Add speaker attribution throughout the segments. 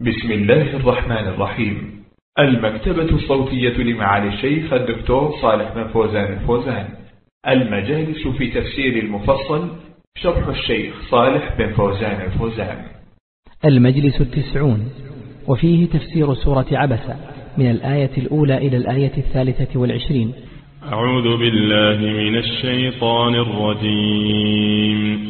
Speaker 1: بسم الله الرحمن الرحيم. المكتبة الصوتية لمعالي الشيخ الدكتور صالح بن فوزان الفوزان. المجالس في تفسير المفصل شرح الشيخ صالح بن فوزان الفوزان.
Speaker 2: المجلس التسعون وفيه تفسير سورة عبسة من الآية الأولى إلى الآية الثالثة والعشرين.
Speaker 3: أعوذ بالله من الشيطان الرجيم.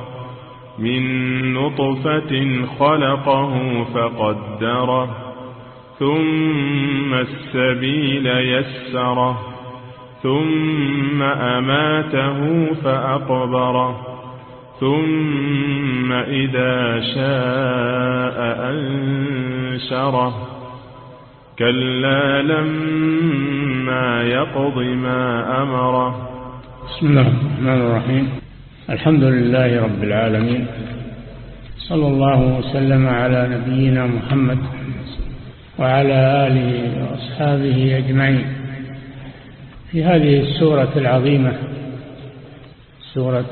Speaker 3: من نطفة خلقه فقدره ثم السبيل يسره ثم أماته فأقبره ثم إذا شاء أنشره. كلا لما يقض ما أمره.
Speaker 4: بسم الله الرحمن الرحيم. الحمد لله رب العالمين. صلى الله وسلم على نبينا محمد وعلى آله وأصحابه أجمعين. في هذه السورة العظيمة سورة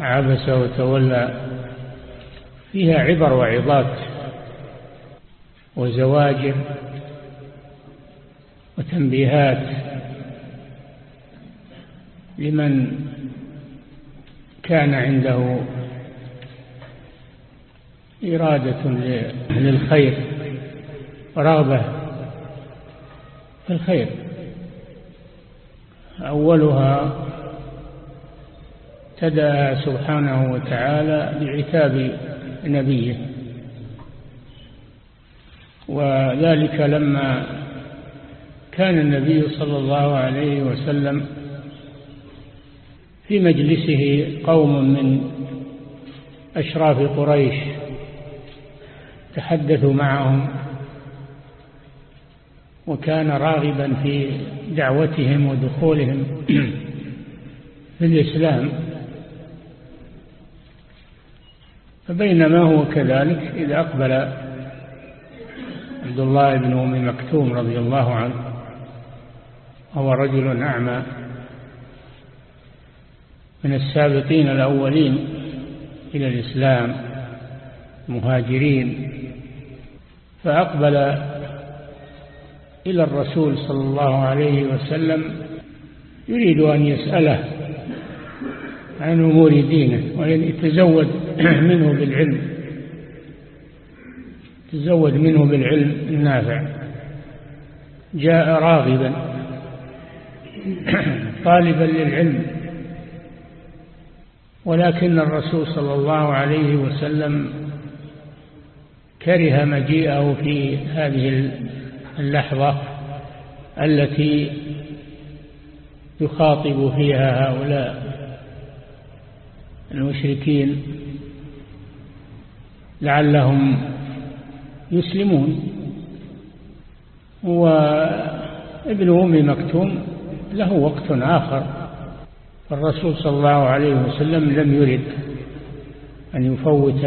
Speaker 4: عبس وتولى فيها عبر وعظات وزواجر وتنبيهات لمن كان عنده إرادة للخير ورغبة في الخير. أولها ابتدأ سبحانه وتعالى بعتاب نبيه. وذلك لما كان النبي صلى الله عليه وسلم في مجلسه قوم من أشراف قريش تحدثوا معهم وكان راغبا في دعوتهم ودخولهم في الإسلام. فبينما هو كذلك إذا أقبل عبد الله بن أم مكتوم رضي الله عنه وهو رجل أعمى من السابقين الأولين إلى الإسلام مهاجرين فأقبل إلى الرسول صلى الله عليه وسلم يريد أن يسأله عن أمور دينه وأن يتزود منه بالعلم تزود منه بالعلم النافع. جاء راغبا طالبا للعلم ولكن الرسول صلى الله عليه وسلم كره مجيئه في هذه اللحظة التي يخاطب فيها هؤلاء المشركين لعلهم يسلمون. وابن أم مكتوم له وقت آخر. فالرسول صلى الله عليه وسلم لم يرد أن يفوت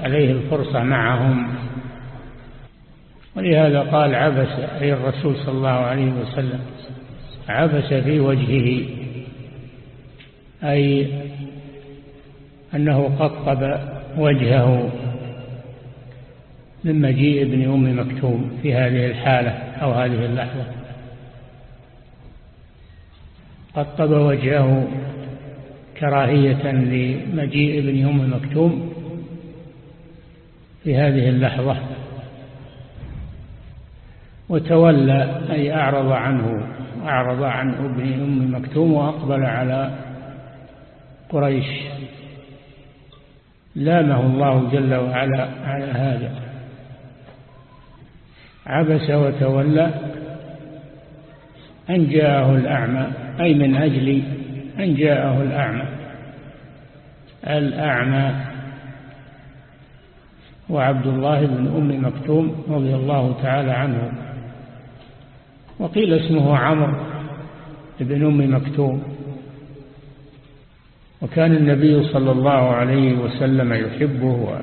Speaker 4: عليه الفرصة معهم. ولهذا قال عبس أي الرسول صلى الله عليه وسلم عبس في وجهه أي أنه قطب وجهه من مجيء ابن أم مكتوم في هذه الحالة أو هذه اللحظة. قطب وجهه كراهية لمجيء ابن أم مكتوم في هذه اللحظة وتولى أي أعرض عنه أعرض عن ابن أم مكتوم وأقبل على قريش. لامه الله جل وعلا على هذا. عبس وتولى أن جاءه الأعمى. أي من أجل أن جاءه الأعمى. الأعمى وعبد الله بن أم مكتوم رضي الله تعالى عنه. وقيل اسمه عمرو بن أم مكتوم. وكان النبي صلى الله عليه وسلم يحبه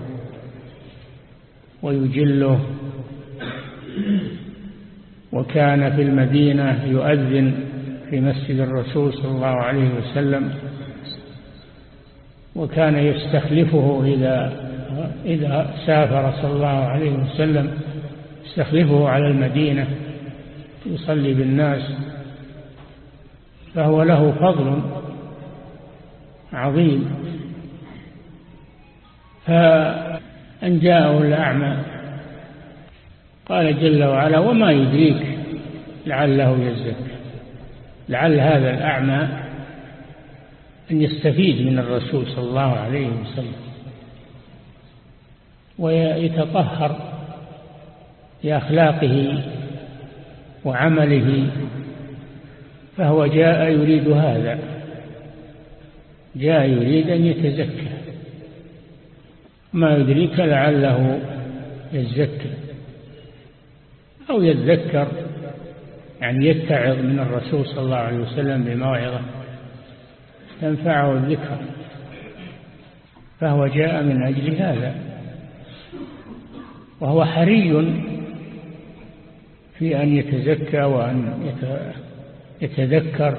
Speaker 4: ويجله. وكان في المدينة يؤذن في مسجد الرسول صلى الله عليه وسلم وكان يستخلفه إذا إذا سافر صلى الله عليه وسلم يستخلفه على المدينة يصلي بالناس فهو له فضل عظيم. فأن جاءه الأعمى قال جل وعلا وما يدريك لعله يزكى لعل هذا الأعمى أن يستفيد من الرسول صلى الله عليه وسلم ويتطهر بأخلاقه وعمله فهو جاء يريد هذا جاء يريد أن يتزكى. ما يدريك لعله يزكى أو يتذكر يعني يتعظ من الرسول صلى الله عليه وسلم بموعظة تنفعه الذكر فهو جاء من أجل هذا وهو حري في أن يتزكى وأن يتذكر.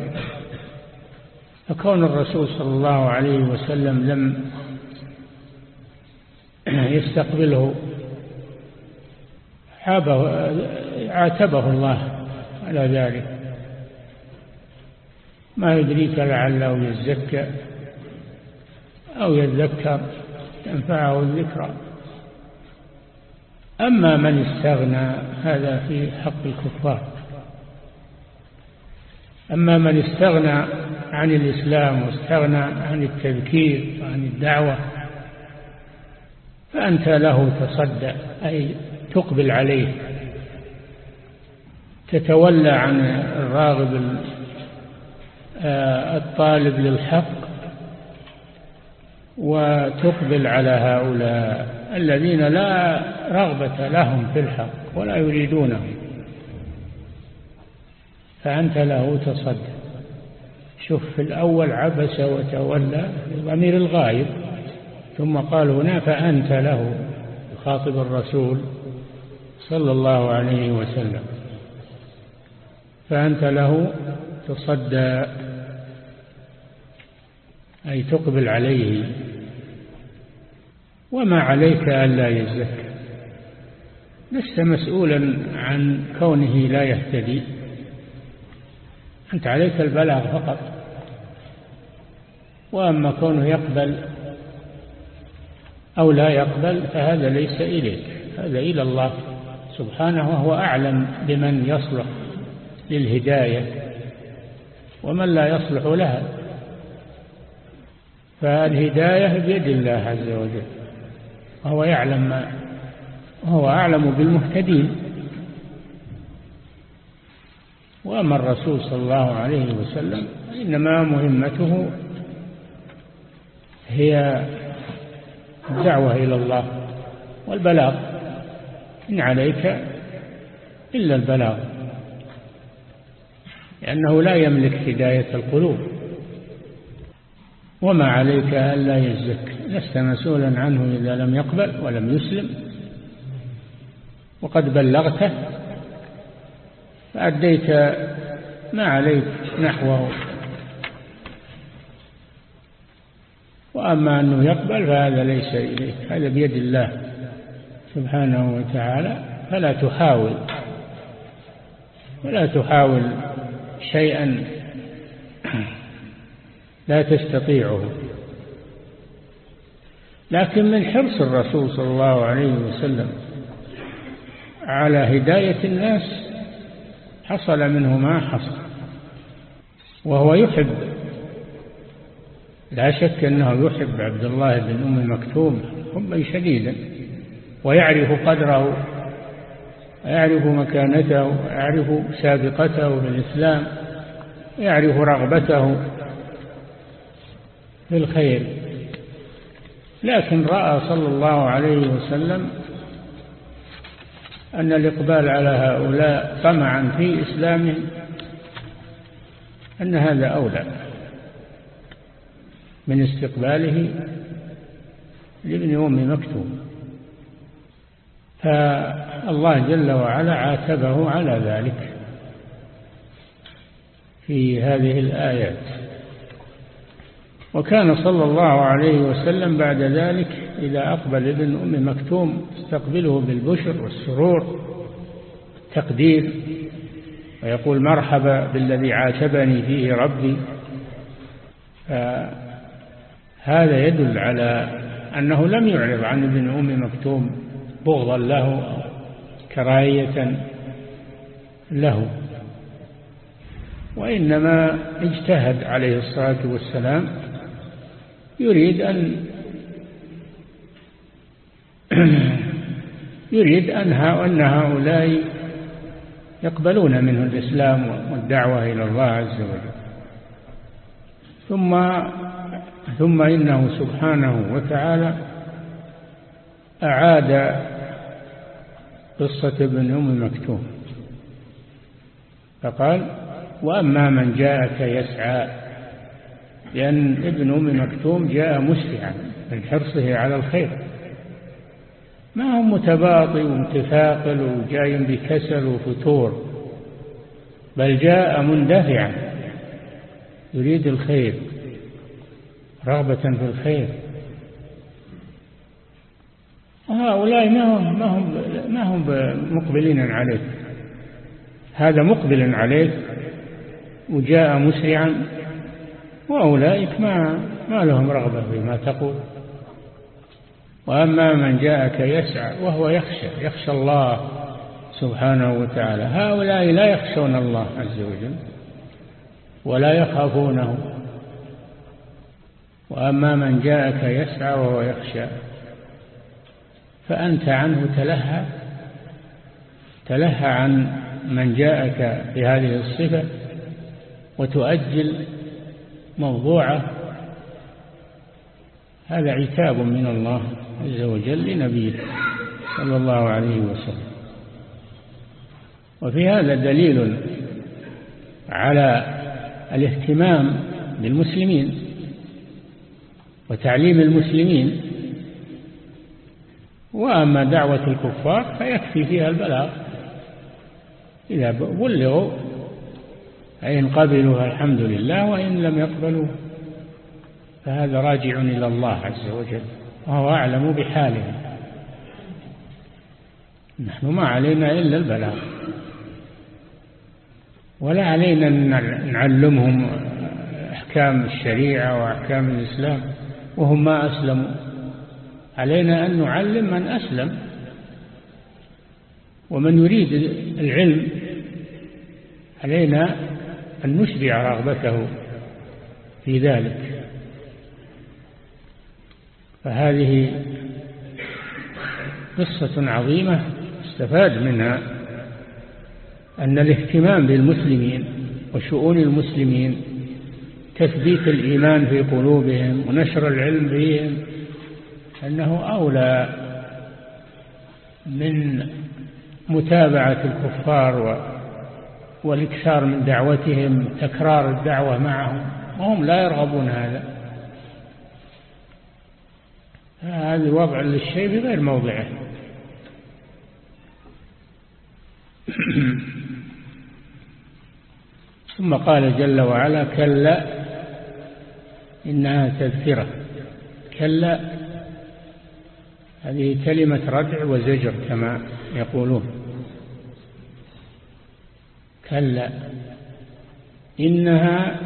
Speaker 4: فكون الرسول صلى الله عليه وسلم لم يستقبله عاتبه الله على ذلك. ما يدريك لعله يزكى أو يذكر تنفعه الذكرى. أما من استغنى هذا في حق الكفار. أما من استغنى عن الإسلام واستغنى عن التذكير وعن الدعوة فأنت له تصدى أي تقبل عليه. تتولى عن الراغب آه، الطالب للحق وتقبل على هؤلاء الذين لا رغبة لهم في الحق ولا يريدونه فأنت له تصدق. شوف في الأول عبس وتولى ضمير الغايب ثم قال هنا فأنت له يخاطب الرسول صلى الله عليه وسلم. فأنت له تصدى أي تقبل عليه وما عليك ألا يزكى. لست مسؤولا عن كونه لا يهتدي. أنت عليك البلاغ فقط. وأما كونه يقبل أو لا يقبل فهذا ليس إليك هذا إلى الله سبحانه وهو أعلم بمن يصلح. للهداية ومن لا يصلح لها. فالهداية بيد الله عز وجل وهو يعلم ما وهو أعلم بالمهتدين. وأما الرسول صلى الله عليه وسلم إنما مهمته هي الدعوة إلى الله والبلاغ. إن عليك إلا البلاغ. لأنه لا يملك هداية القلوب. وما عليك ألا يزك لست مسؤولا عنه إذا لم يقبل ولم يسلم. وقد بلغته فأديت ما عليك نحوه. وأما أنه يقبل فهذا ليس إليك هذا بيد الله سبحانه وتعالى. فلا تحاول ولا تحاول شيئا لا تستطيعه. لكن من حرص الرسول صلى الله عليه وسلم على هداية الناس حصل منه ما حصل وهو يحب. لا شك أنه يحب عبد الله بن أم مكتوم حبا شديدا ويعرف قدره. ويعرف مكانته ويعرف سابقته في الإسلام يعرف رغبته في الخير. لكن رأى صلى الله عليه وسلم أن الإقبال على هؤلاء طمعا في إسلامهم أن هذا أولى من استقباله لابن أم مكتوم. فالله جل وعلا عاتبه على ذلك في هذه الآيات. وكان صلى الله عليه وسلم بعد ذلك إذا أقبل ابن أم مكتوم استقبله بالبشر والسرور التقدير ويقول مرحبا بالذي عاتبني فيه ربي. هذا يدل على أنه لم يعرض عن ابن أم مكتوم بغضا له كراهية له. وإنما اجتهد عليه الصلاة والسلام يريد أن يريد أن هؤلاء يقبلون منه الإسلام والدعوة إلى الله عز وجل. ثم ثم إنه سبحانه وتعالى أعاد قصة ابن أم مكتوم فقال وأما من جاءك يسعى لأن ابن أم مكتوم جاء مسرعا من حرصه على الخير. ما هو متباطي ومتثاقل وجاي بكسل وفتور بل جاء مندفعا يريد الخير رغبة في الخير. وهؤلاء ما هم ما هم ما هم مقبلين عليك. هذا مقبل عليك وجاء مسرعا وأولئك ما ما لهم رغبة فيما تقول. وأما من جاءك يسعى وهو يخشى يخشى الله سبحانه وتعالى. هؤلاء لا يخشون الله عز وجل ولا يخافونه. وأما من جاءك يسعى وهو يخشى فأنت عنه تلهى تلهى عن من جاءك بهذه الصفة وتؤجل موضوعه. هذا عتاب من الله عز وجل لنبيه صلى الله عليه وسلم. وفي هذا دليل على الاهتمام بالمسلمين وتعليم المسلمين وأما دعوة الكفار فيكفي فيها البلاغ. إذا بلغوا فإن قبلوا الحمد لله وإن لم يقبلوا فهذا راجع إلى الله عز وجل وهو أعلم بحالهم نحن ما علينا إلا البلاغ. ولا علينا أن نعلمهم أحكام الشريعة وأحكام الإسلام وهم ما أسلموا. علينا أن نعلم من أسلم ومن يريد العلم علينا أن نشبع رغبته في ذلك. فهذه قصة عظيمة استفاد منها أن الاهتمام بالمسلمين وشؤون المسلمين تثبيت الإيمان في قلوبهم ونشر العلم فيهم أنه أولى من متابعة الكفار والإكثار من دعوتهم تكرار الدعوة معهم وهم لا يرغبون هذا. هذا وضع للشيء في غير موضعه. ثم قال جل وعلا كلا إنها تذكرة. كلا هذه كلمة ردع وزجر كما يقولون. كلا. إنها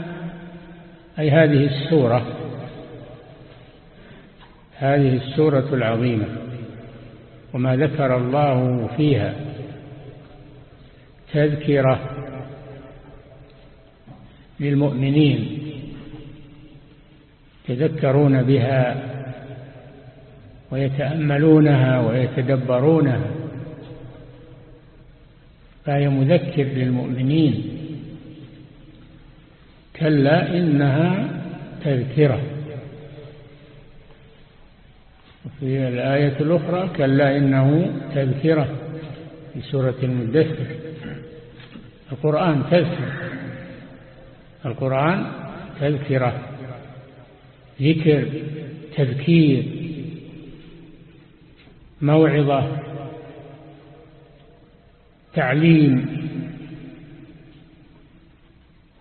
Speaker 4: أي هذه السورة هذه السورة العظيمة وما ذكر الله فيها. تذكرة للمؤمنين يتذكرون بها. ويتأملونها ويتدبرونها. فهي مذكر للمؤمنين. كلا إنها تذكرة. وفي الآية الأخرى كلا إنه تذكرة في سورة المدثر. القرآن تذكر. القرآن تذكرة. ذكر تذكير. موعظة تعليم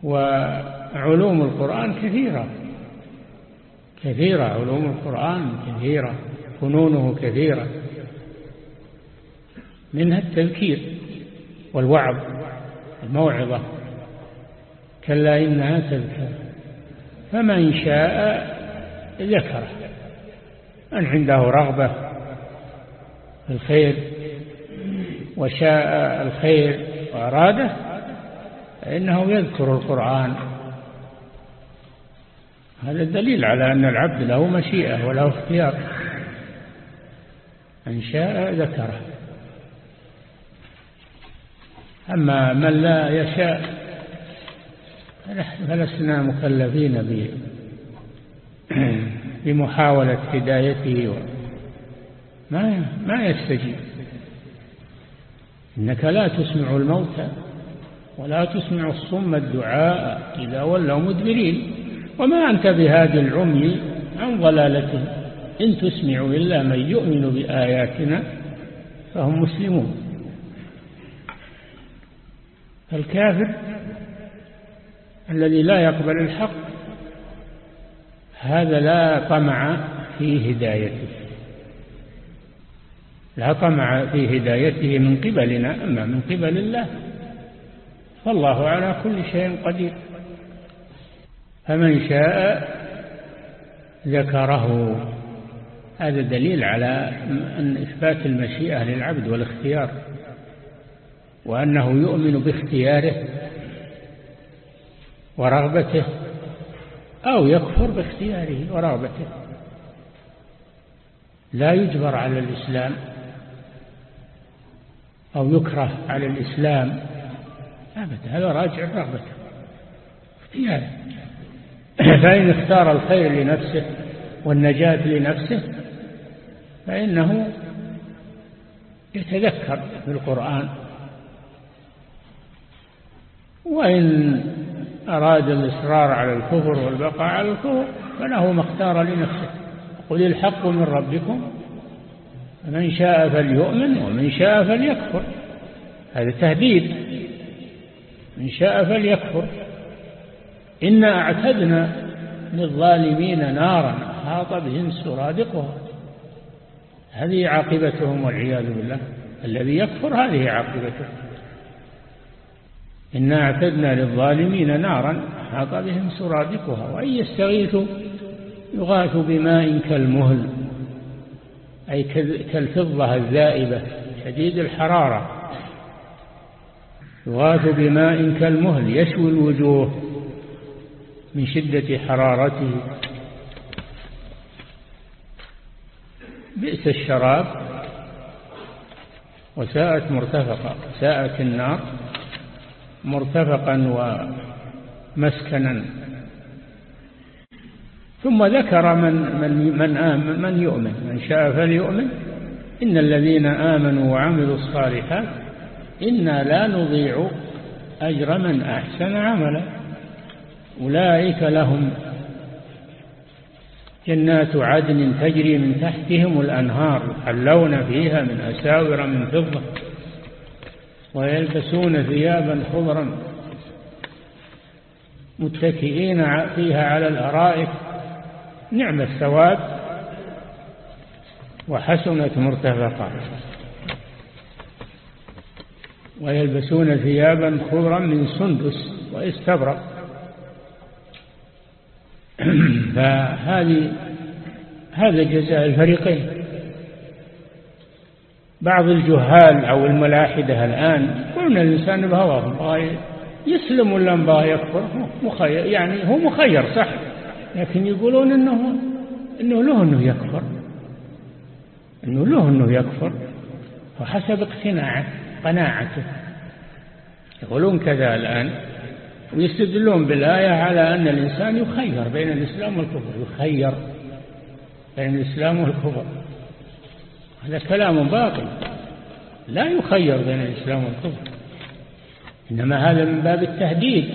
Speaker 4: وعلوم القرآن كثيرة. كثيرة علوم القرآن كثيرة فنونه كثيرة. منها التذكير والوعظ الموعظة. كلا إنها تذكر. فمن شاء ذكره. من عنده رغبة الخير وشاء الخير وأراده فإنه يذكر القرآن. هذا دليل على أن العبد له مشيئة وله اختيار. من شاء ذكره. أما من لا يشاء فلسنا مكلفين بمحاولة هدايته ما ما يستجيب. إنك لا تسمع الموتى ولا تسمع الصم الدعاء إذا ولوا مدبرين. وما أنت بهذا العمي عن ضلالتهم إن تسمع إلا من يؤمن بآياتنا فهم مسلمون. الكافر الذي لا يقبل الحق هذا لا طمع في هدايته. لا طمع في هدايته من قبلنا أما من قبل الله فالله على كل شيء قدير. فمن شاء ذكره. هذا دليل على أن إثبات المشيئة للعبد والاختيار وأنه يؤمن باختياره ورغبته أو يكفر باختياره ورغبته. لا يجبر على الإسلام أو يكره على الإسلام. أبدا هذا راجع رغبته. اختياره فإن اختار الخير لنفسه والنجاة لنفسه فإنه يتذكر بالقرآن وإن أراد الإصرار على الكفر والبقاء على الكفر فله ما اختار لنفسه. قل الحق من ربكم فمن شاء فليؤمن ومن شاء فليكفر. هذا تهديد. من شاء فليكفر. إنا أعتدنا للظالمين نارا أحاط بهم سرادقها. هذه عاقبتهم والعياذ بالله. الذي يكفر هذه عاقبته. إنا أعتدنا للظالمين نارا أحاط بهم سرادقها. وإن يستغيثوا يغاثوا بماء كالمهل. أي كالفضة الذائبة شديد الحرارة. يغاث بماء كالمهل يشوي الوجوه من شدة حرارته. بئس الشراب وساءت مرتفقا ساءت النار مرتفقا ومسكنا. ثم ذكر من من من, آمن من يؤمن. من شاء فليؤمن. إن الذين آمنوا وعملوا الصالحات إنا لا نضيع أجر من أحسن عملا. أولئك لهم جنات عدن تجري من تحتهم الأنهار يحلون فيها من أساور من فضة ويلبسون ثيابا خضرا متكئين فيها على الأرائك نعم الثواب وحسنت مرتفقا ويلبسون ثيابا خضرا من سندس واستبرق. فهذه هذا جزاء الفريقين. بعض الجهال أو الملاحدة الآن يقولون الإنسان بهواه يسلم ولا يكفر مخير يعني هو مخير صح. لكن يقولون انه إنه له إنه يكفر. إنه له إنه يكفر. وحسب اقتناعه قناعته. يقولون كذا الآن. ويستدلون بالآية على أن الإنسان يخير بين الإسلام والكفر. يخير بين الإسلام والكفر. هذا كلام باطل. لا يخير بين الإسلام والكفر. إنما هذا من باب التهديد.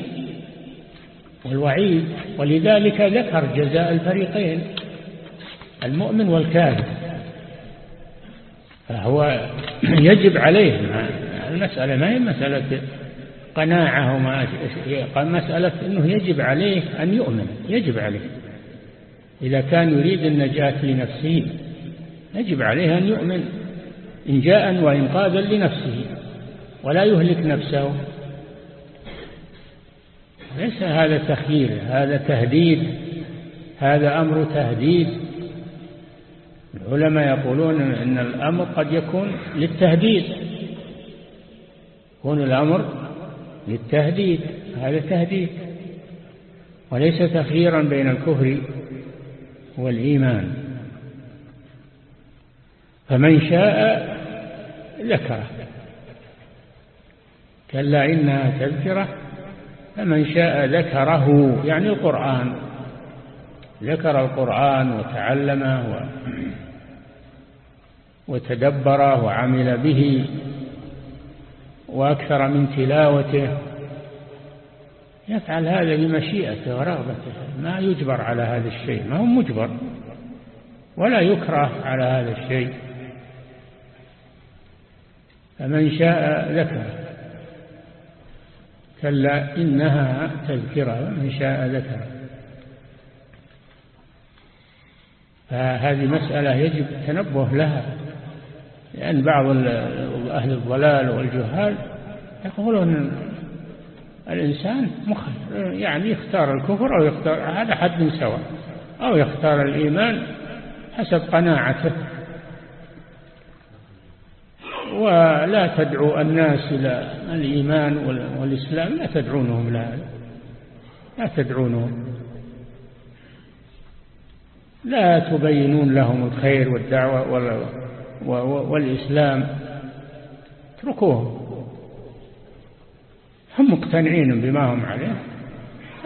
Speaker 4: والوعيد ولذلك ذكر جزاء الفريقين المؤمن والكافر. فهو يجب عليه المسألة ما هي مسألة قناعة وما مسألة أنه يجب عليه أن يؤمن يجب عليه. إذا كان يريد النجاة لنفسه يجب عليه أن يؤمن إنجاء وإنقاذا لنفسه ولا يهلك نفسه. ليس هذا تخيير هذا تهديد هذا أمر تهديد. العلماء يقولون أن الأمر قد يكون للتهديد. يكون الأمر للتهديد هذا تهديد. وليس تخييرا بين الكفر والإيمان. فمن شاء ذكره. كلا إنها تذكرة فمن شاء ذكره يعني القرآن. ذكر القرآن وتعلمه وتدبره وعمل به وأكثر من تلاوته. يفعل هذا بمشيئته ورغبته. ما يجبر على هذا الشيء ما هو مجبر. ولا يكره على هذا الشيء. فمن شاء ذكره. كلا إنها تذكرة من شاء ذكر. فهذه مسألة يجب التنبه لها لأن بعض أهل الضلال والجهال يقولون الإنسان مخير يعني يختار الكفر أو يختار هذا حد سواء أو يختار الإيمان حسب قناعته. ولا تدعو الناس إلى الإيمان والإسلام لا تدعونهم إلى لا تدعونهم. لا تبينون لهم الخير والدعوة والإسلام. اتركوهم. هم مقتنعين بما هم عليه.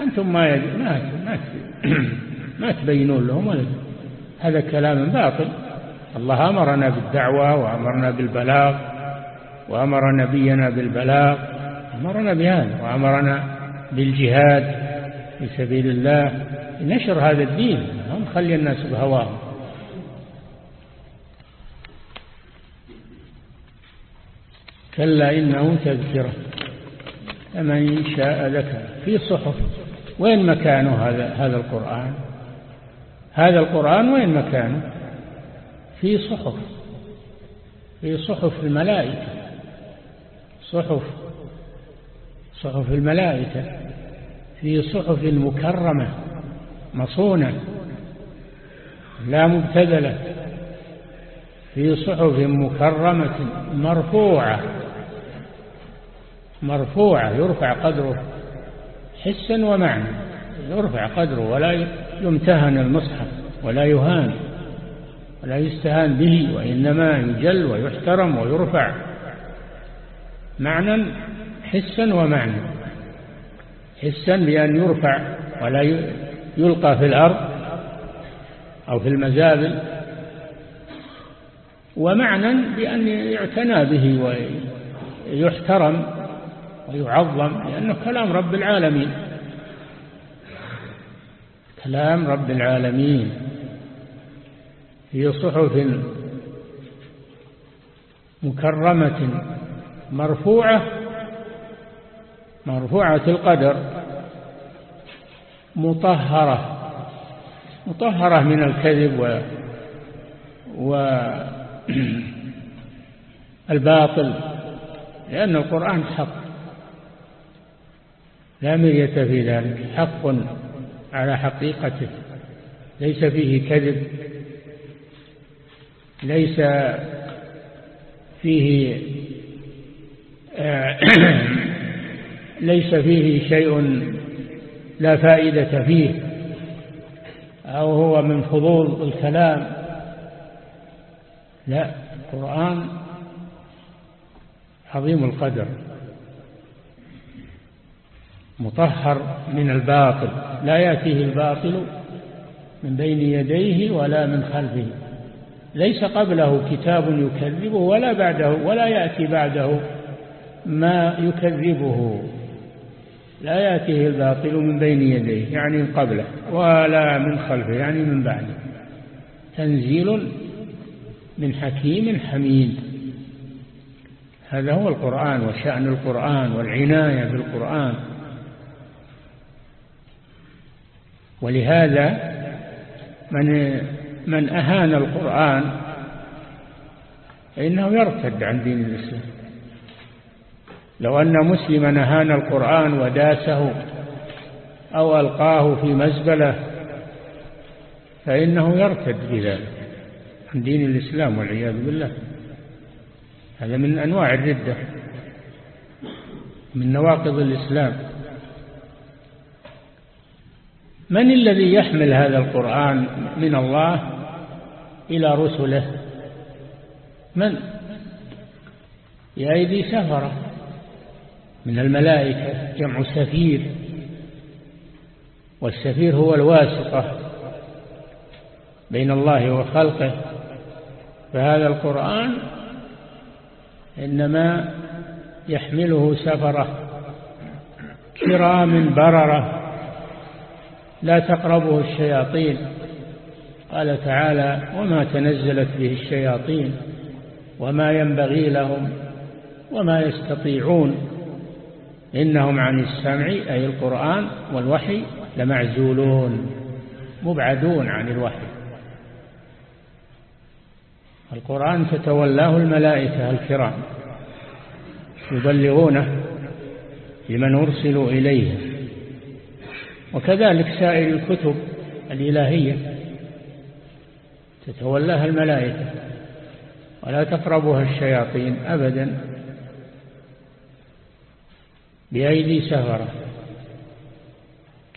Speaker 4: أنتم ما ما ما تبينون لهم هذا كلام باطل. الله أمرنا بالدعوة وأمرنا بالبلاغ وأمر نبينا بالبلاغ أمرنا بهذا وأمرنا بالجهاد في سبيل الله. نشر هذا الدين هم خلي الناس بهواهم كلا إنه تذكرة فمن شاء ذكر. في صحف وين مكانه هذا هذا القرآن؟ هذا القرآن وين مكانه؟ في صحف في صحف الملائكة صحف صحف الملائكة في صحف مكرمة مصونة لا مبتذلة في صحف مكرمة مرفوعة مرفوعة يرفع قدره حسا ومعنى يرفع قدره ولا يمتهن المصحف ولا يهان. ولا يستهان به وإنما يجل ويحترم ويرفع. معنى حسا ومعنى. حسا بأن يرفع ولا يلقى في الأرض أو في المزابل. ومعنى بأن يعتنى به ويحترم ويعظم لأنه كلام رب العالمين. كلام رب العالمين. في صحف مكرمة مرفوعة مرفوعة القدر مطهرة مطهرة من الكذب والباطل لأن القرآن حق. لا مرية في ذلك حق على حقيقته ليس فيه كذب. ليس فيه ليس فيه شيء لا فائدة فيه أو هو من فضول الكلام. لا القرآن عظيم القدر مطهر من الباطل. لا يأتيه الباطل من بين يديه ولا من خلفه. ليس قبله كتاب يكذبه ولا بعده ولا يأتي بعده ما يكذبه. لا يأتيه الباطل من بين يديه يعني من قبله ولا من خلفه يعني من بعده. تنزيل من حكيم حميد. هذا هو القرآن وشأن القرآن والعناية بالقرآن. ولهذا من من أهان القرآن فإنه يرتد عن دين الإسلام. لو أن مسلما أهان القرآن وداسه أو ألقاه في مزبلة فإنه يرتد بذلك عن دين الإسلام والعياذ بالله. هذا من أنواع الردة من نواقض الإسلام. من الذي يحمل هذا القرآن من الله؟ إلى رسله. من؟ بأيدي سفرة. من الملائكة جمع سفير والسفير هو الواسطة بين الله وخلقه. فهذا القرآن إنما يحمله سفرة. كرام بررة. لا تقربه الشياطين. قال تعالى وما تنزلت به الشياطين وما ينبغي لهم وما يستطيعون إنهم عن السمع أي القرآن والوحي لمعزولون مبعدون عن الوحي. القرآن تتولاه الملائكة الكرام يبلغونه لمن أرسلوا إليه. وكذلك سائر الكتب الإلهية تتولاها الملائكة. ولا تقربها الشياطين أبدا. بأيدي سفرة.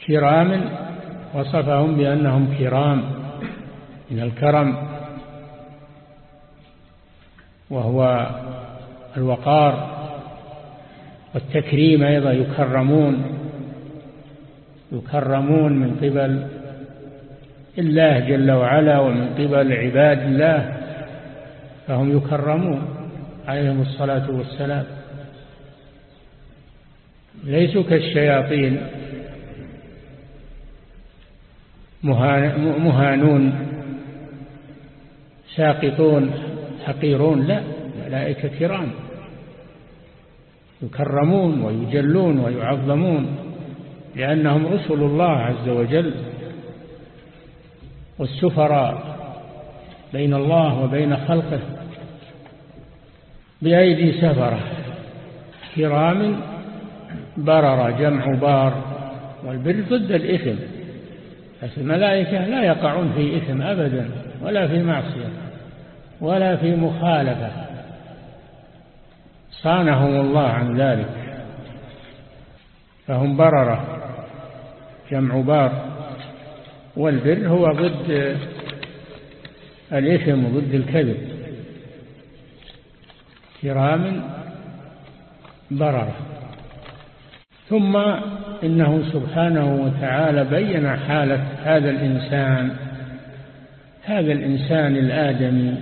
Speaker 4: كرام وصفهم بأنهم كرام من الكرم. وهو الوقار والتكريم أيضا يكرمون. يكرمون من قبل الله جل وعلا ومن قبل عباد الله فهم يكرمون عليهم الصلاة والسلام. ليسوا كالشياطين مهانون ساقطون حقيرون لا ملائكة كرام. يكرمون ويجلون ويعظمون لأنهم رسل الله عز وجل. والسفراء بين الله وبين خلقه بأيدي سفرة كرام برر جمع بار والبر ضد الإثم الملائكة لا يقعون في إثم أبدا ولا في معصية ولا في مخالفة. صانهم الله عن ذلك فهم بررة جمع بار والبر هو ضد الإثم وضد الكذب. كرام بررة ثم إنه سبحانه وتعالى بين حالة هذا الإنسان هذا الإنسان الآدمي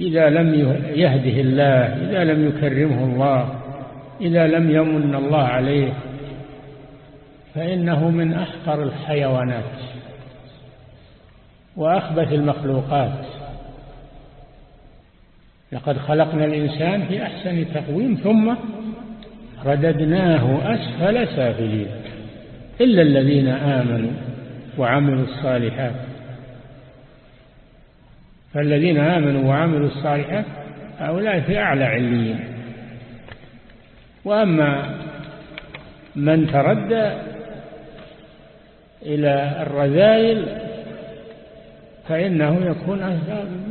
Speaker 4: إذا لم يهده الله إذا لم يكرمه الله إذا لم يمن الله عليه فإنه من أحقر الحيوانات وأخبث المخلوقات. لقد خلقنا الإنسان في أحسن تقويم ثم رددناه أسفل سافلين. إلا الذين آمنوا وعملوا الصالحات. فالذين آمنوا وعملوا الصالحات هؤلاء في أعلى عليين. وأما من تردى إلى الرذائل فإنه يكون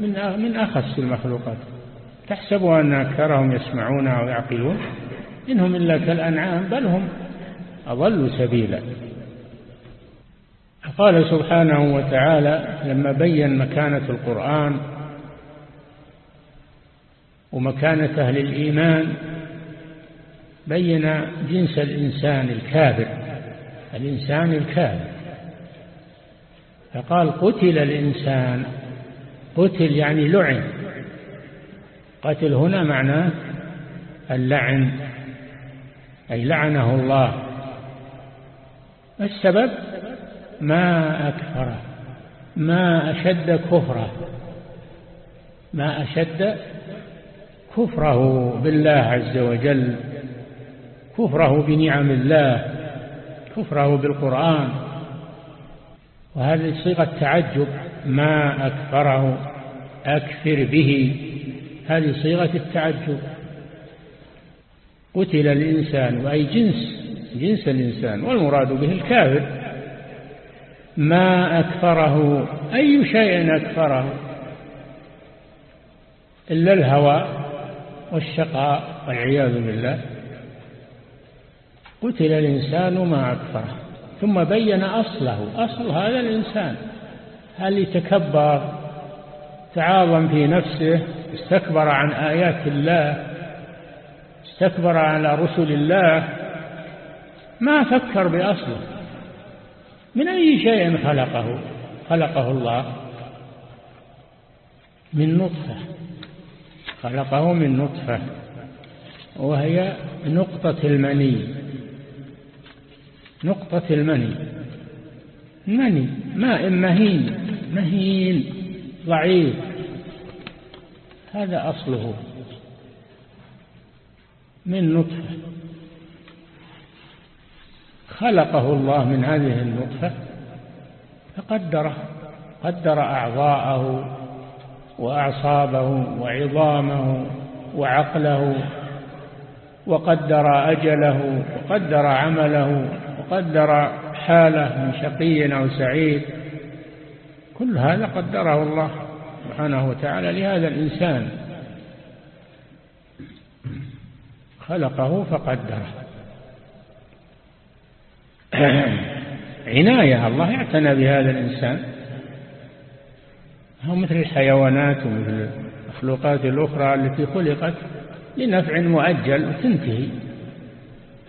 Speaker 4: من من أخس المخلوقات. تحسب أن أكثرهم يسمعون أو يعقلون. إنهم إلا كالأنعام بل هم أضلوا سبيلا. قال سبحانه وتعالى لما بين مكانة القرآن ومكانة أهل الإيمان بين جنس الإنسان الكافر الإنسان الكافر. فقال قتل الإنسان. قتل يعني لعن. قتل هنا معناه اللعن أي لعنه الله. السبب ما أكثره ما أشد كفره ما أشد كفره بالله عز وجل كفره بنعم الله كفره بالقرآن. وهذه صيغة تعجب ما أكثره أكثر به. هذه صيغة التعجب. قتل الإنسان أي جنس جنس الإنسان والمراد به الكافر. ما أكثره أي شيء أكثره إلا الهوى والشقاء والعياذ بالله. قتل الإنسان ما أكثره ثم بين أصله. أصل هذا الإنسان. هل يتكبر تعاظم في نفسه استكبر عن آيات الله استكبر على رسل الله ما فكر بأصله. من أي شيء خلقه؟ خلقه الله. من نطفة. خلقه من نطفة وهي نقطة المني. نقطة المني. مني ماء مهين مهين ضعيف. هذا أصله. من نطفة. خلقه الله من هذه النطفة فقدره قدر أعضاءه وأعصابه وعظامه وعقله وقدر أجله وقدر عمله. وقدر حاله من شقي أو سعيد كل هذا قدره الله سبحانه وتعالى لهذا الإنسان. خلقه فقدره. عناية الله اعتنى بهذا الإنسان. هو مثل الحيوانات ومثل المخلوقات الأخرى التي خلقت لنفع مؤجل وتنتهي.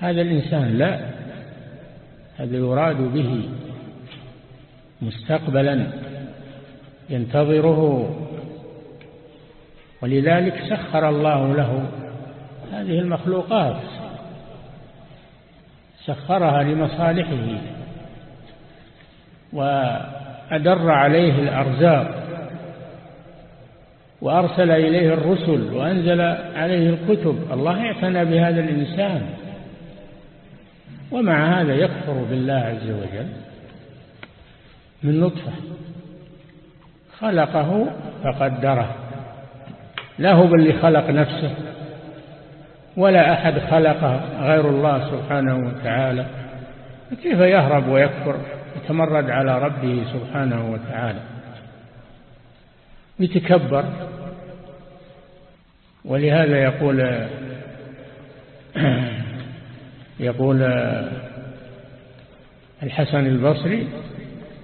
Speaker 4: هذا الإنسان لا هذا يراد به مستقبلا ينتظره. ولذلك سخر الله له هذه المخلوقات سخرها لمصالحه وأدر عليه الأرزاق وأرسل إليه الرسل وأنزل عليه الكتب. الله اعتنى بهذا الإنسان. ومع هذا يكفر بالله عز وجل من نطفة خلقه فقدره. لا هو اللي خلق نفسه ولا أحد خلق غير الله سبحانه وتعالى. كيف يهرب ويكفر؟ يتمرد على ربه سبحانه وتعالى. يتكبر. ولهذا يقول يقول الحسن البصري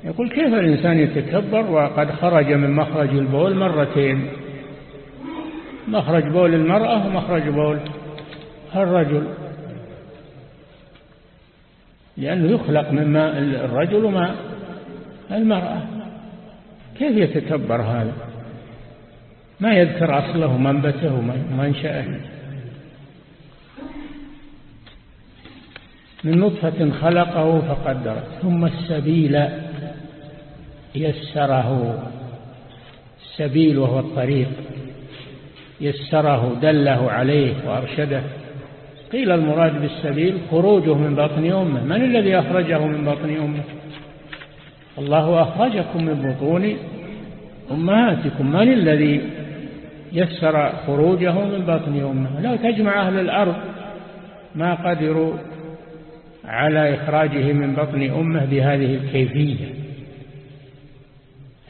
Speaker 4: يقول كيف الإنسان يتكبر وقد خرج من مخرج البول مرتين؟ مخرج بول المرأة ومخرج بول الرجل. لأنه يخلق من ماء الرجل وماء المرأة. كيف يتكبر هذا؟ ما يذكر أصله منبته ومنشأه من نطفة خلقه فقدره ثم السبيل يسره. السبيل وهو الطريق يسره دله عليه وأرشده. قيل المراد بالسبيل خروجه من بطن أمه. من الذي أخرجه من بطن أمه؟ الله أخرجكم من بطون أمهاتكم. من الذي يسر خروجه من بطن أمه؟ لو تجمع أهل الأرض. ما قدروا على إخراجه من بطن أمه بهذه الكيفية.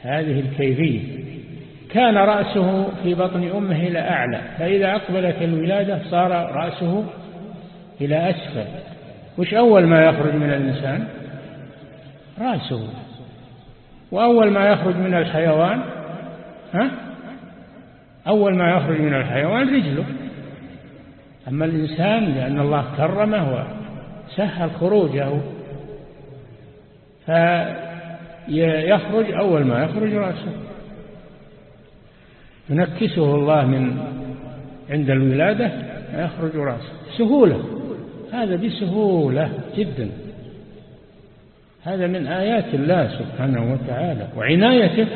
Speaker 4: هذه الكيفية. كان رأسه في بطن أمه إلى أعلى فإذا أقبلت الولادة صار رأسه إلى أسفل. وش أول ما يخرج من الإنسان؟ رأسه. وأول ما يخرج من الحيوان؟ ها؟ أول ما يخرج من الحيوان رجله. أما الإنسان لأن الله كرمه وسهل خروجه. فيخرج أول ما يخرج رأسه. ينكسه الله من عند الولادة يخرج رأسه. سهولة. هذا بسهولة جدا. هذا من آيات الله سبحانه وتعالى وعنايته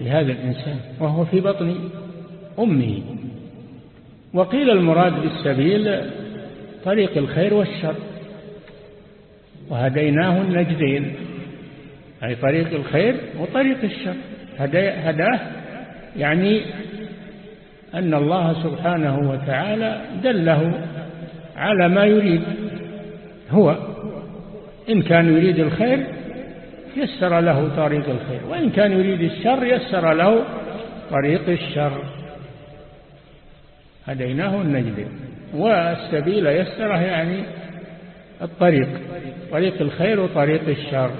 Speaker 4: لهذا الإنسان وهو في بطن أمه. وقيل المراد بالسبيل طريق الخير والشر. وهديناه النجدين أي طريق الخير وطريق الشر. هداه يعني أن الله سبحانه وتعالى دله على ما يريد. هو إن كان يريد الخير يسر له طريق الخير وإن كان يريد الشر يسر له طريق الشر. هديناه النجدين. والسبيل يسره يعني الطريق طريق الخير وطريق الشر.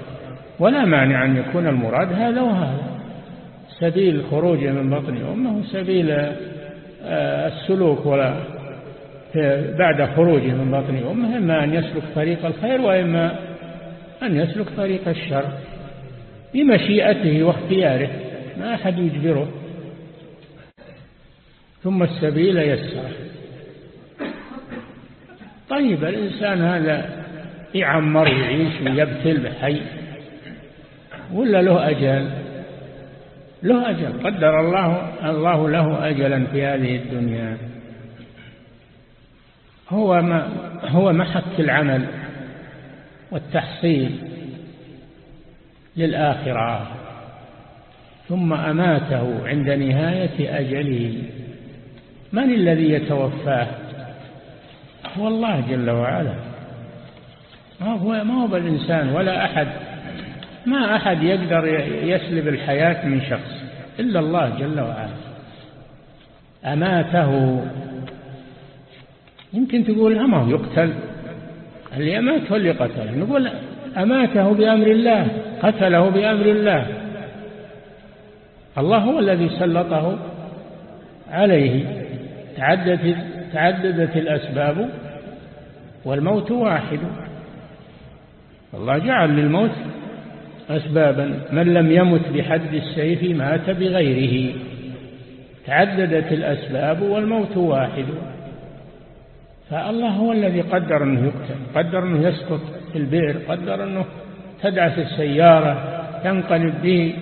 Speaker 4: ولا مانع أن يكون المراد هذا وهذا. سبيل خروجه من بطن أمه سبيل آه، السلوك ولا بعد خروجه من بطن أمه إما أن يسلك طريق الخير وإما أن يسلك طريق الشر. بمشيئته واختياره ما أحد يجبره. ثم السبيل يسره. طيب الإنسان هذا يعمر ويعيش ويبتل بحي ولا له أجل؟ له أجل. قدر الله الله له أجلا في هذه الدنيا. هو ما هو محك العمل والتحصيل للآخرة ثم أماته عند نهاية أجله. من الذي يتوفاه؟ هو الله جل وعلا. ما هو ما هو بالإنسان ولا أحد ما أحد يقدر يسلب الحياة من شخص إلا الله جل وعلا. أماته. يمكن تقول أما يقتل. اللي أماته اللي قتله. نقول أماته بأمر الله قتله بأمر الله. الله هو الذي سلطه عليه. تعددت, تعددت الأسباب. والموت واحد. الله جعل للموت أسبابا. من لم يمت بحد السيف مات بغيره. تعددت الأسباب والموت واحد. فالله هو الذي قدر أنه يقتل قدر أنه يسقط في البئر قدر أنه تدعس السيارة تنقلب به.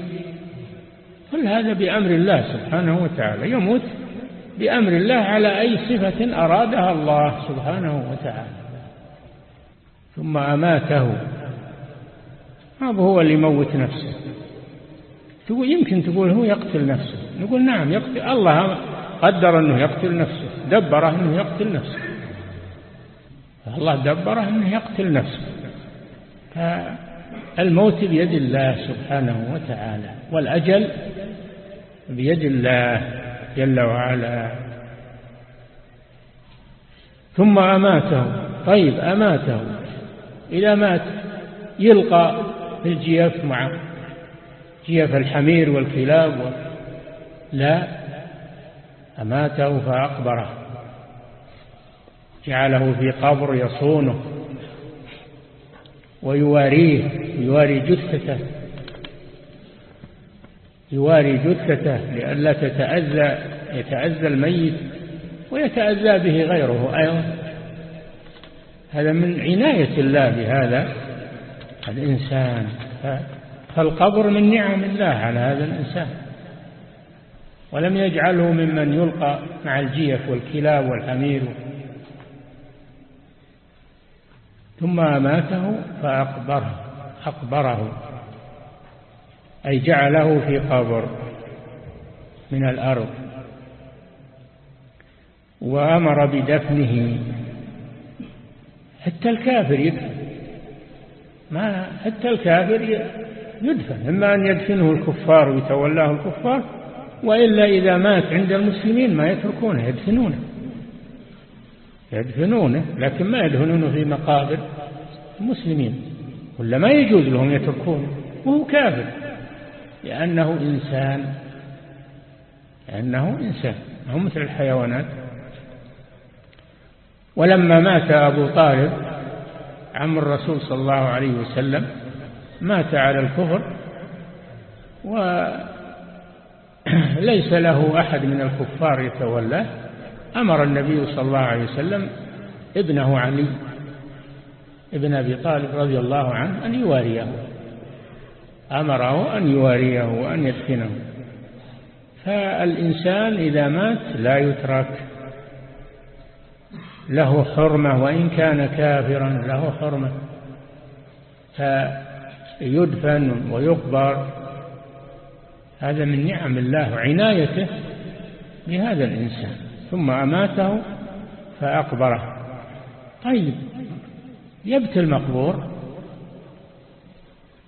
Speaker 4: كل هذا بأمر الله سبحانه وتعالى. يموت بأمر الله على أي صفة أرادها الله سبحانه وتعالى. ثم أماته. هذا هو اللي يموت نفسه. تقول يمكن تقول هو يقتل نفسه. نقول نعم يقتل الله قدر أنه يقتل نفسه. دبره أنه يقتل نفسه. الله دبره أنه يقتل نفسه. فالموت بيد الله سبحانه وتعالى والأجل بيد الله جل وعلا. ثم أماته. طيب أماته. إذا مات يلقى في الجيف مع جيف الحمير والكلاب و... لا أماته فأقبره. جعله في قبر يصونه. ويواريه يواري جثته. يواري جثته لئلا تتأذى يتأذى الميت ويتأذى به غيره أيضا. هذا من عناية الله بهذا الإنسان. فالقبر من نعم الله على هذا الإنسان. ولم يجعله ممن يلقى مع الجيف والكلاب والحمير. ثم أماته فأقبره أقبره. أي جعله في قبر من الأرض. وأمر بدفنه. حتى الكافر يدفن. ما حتى الكافر يدفن. إما أن يدفنه الكفار ويتولاه الكفار وإلا إذا مات عند المسلمين ما يتركونه يدفنونه. يدفنونه لكن ما يدفنونه في مقابر المسلمين. ولا ما يجوز لهم يتركونه. وهو كافر. لأنه إنسان. لأنه إنسان. هو مثل الحيوانات. ولما مات أبو طالب عم الرسول صلى الله عليه وسلم مات على الكفر وليس له أحد من الكفار يتولاه. أمر النبي صلى الله عليه وسلم ابنه علي ابن أبي طالب رضي الله عنه أن يواريه. أمره أن يواريه وأن يدفنه. فالإنسان إذا مات لا يترك له حرمة وإن كان كافرا له حرمة. فيدفن ويقبر. هذا من نعم الله وعنايته بهذا الإنسان. ثم أماته فأقبره. طيب يبكي المقبور.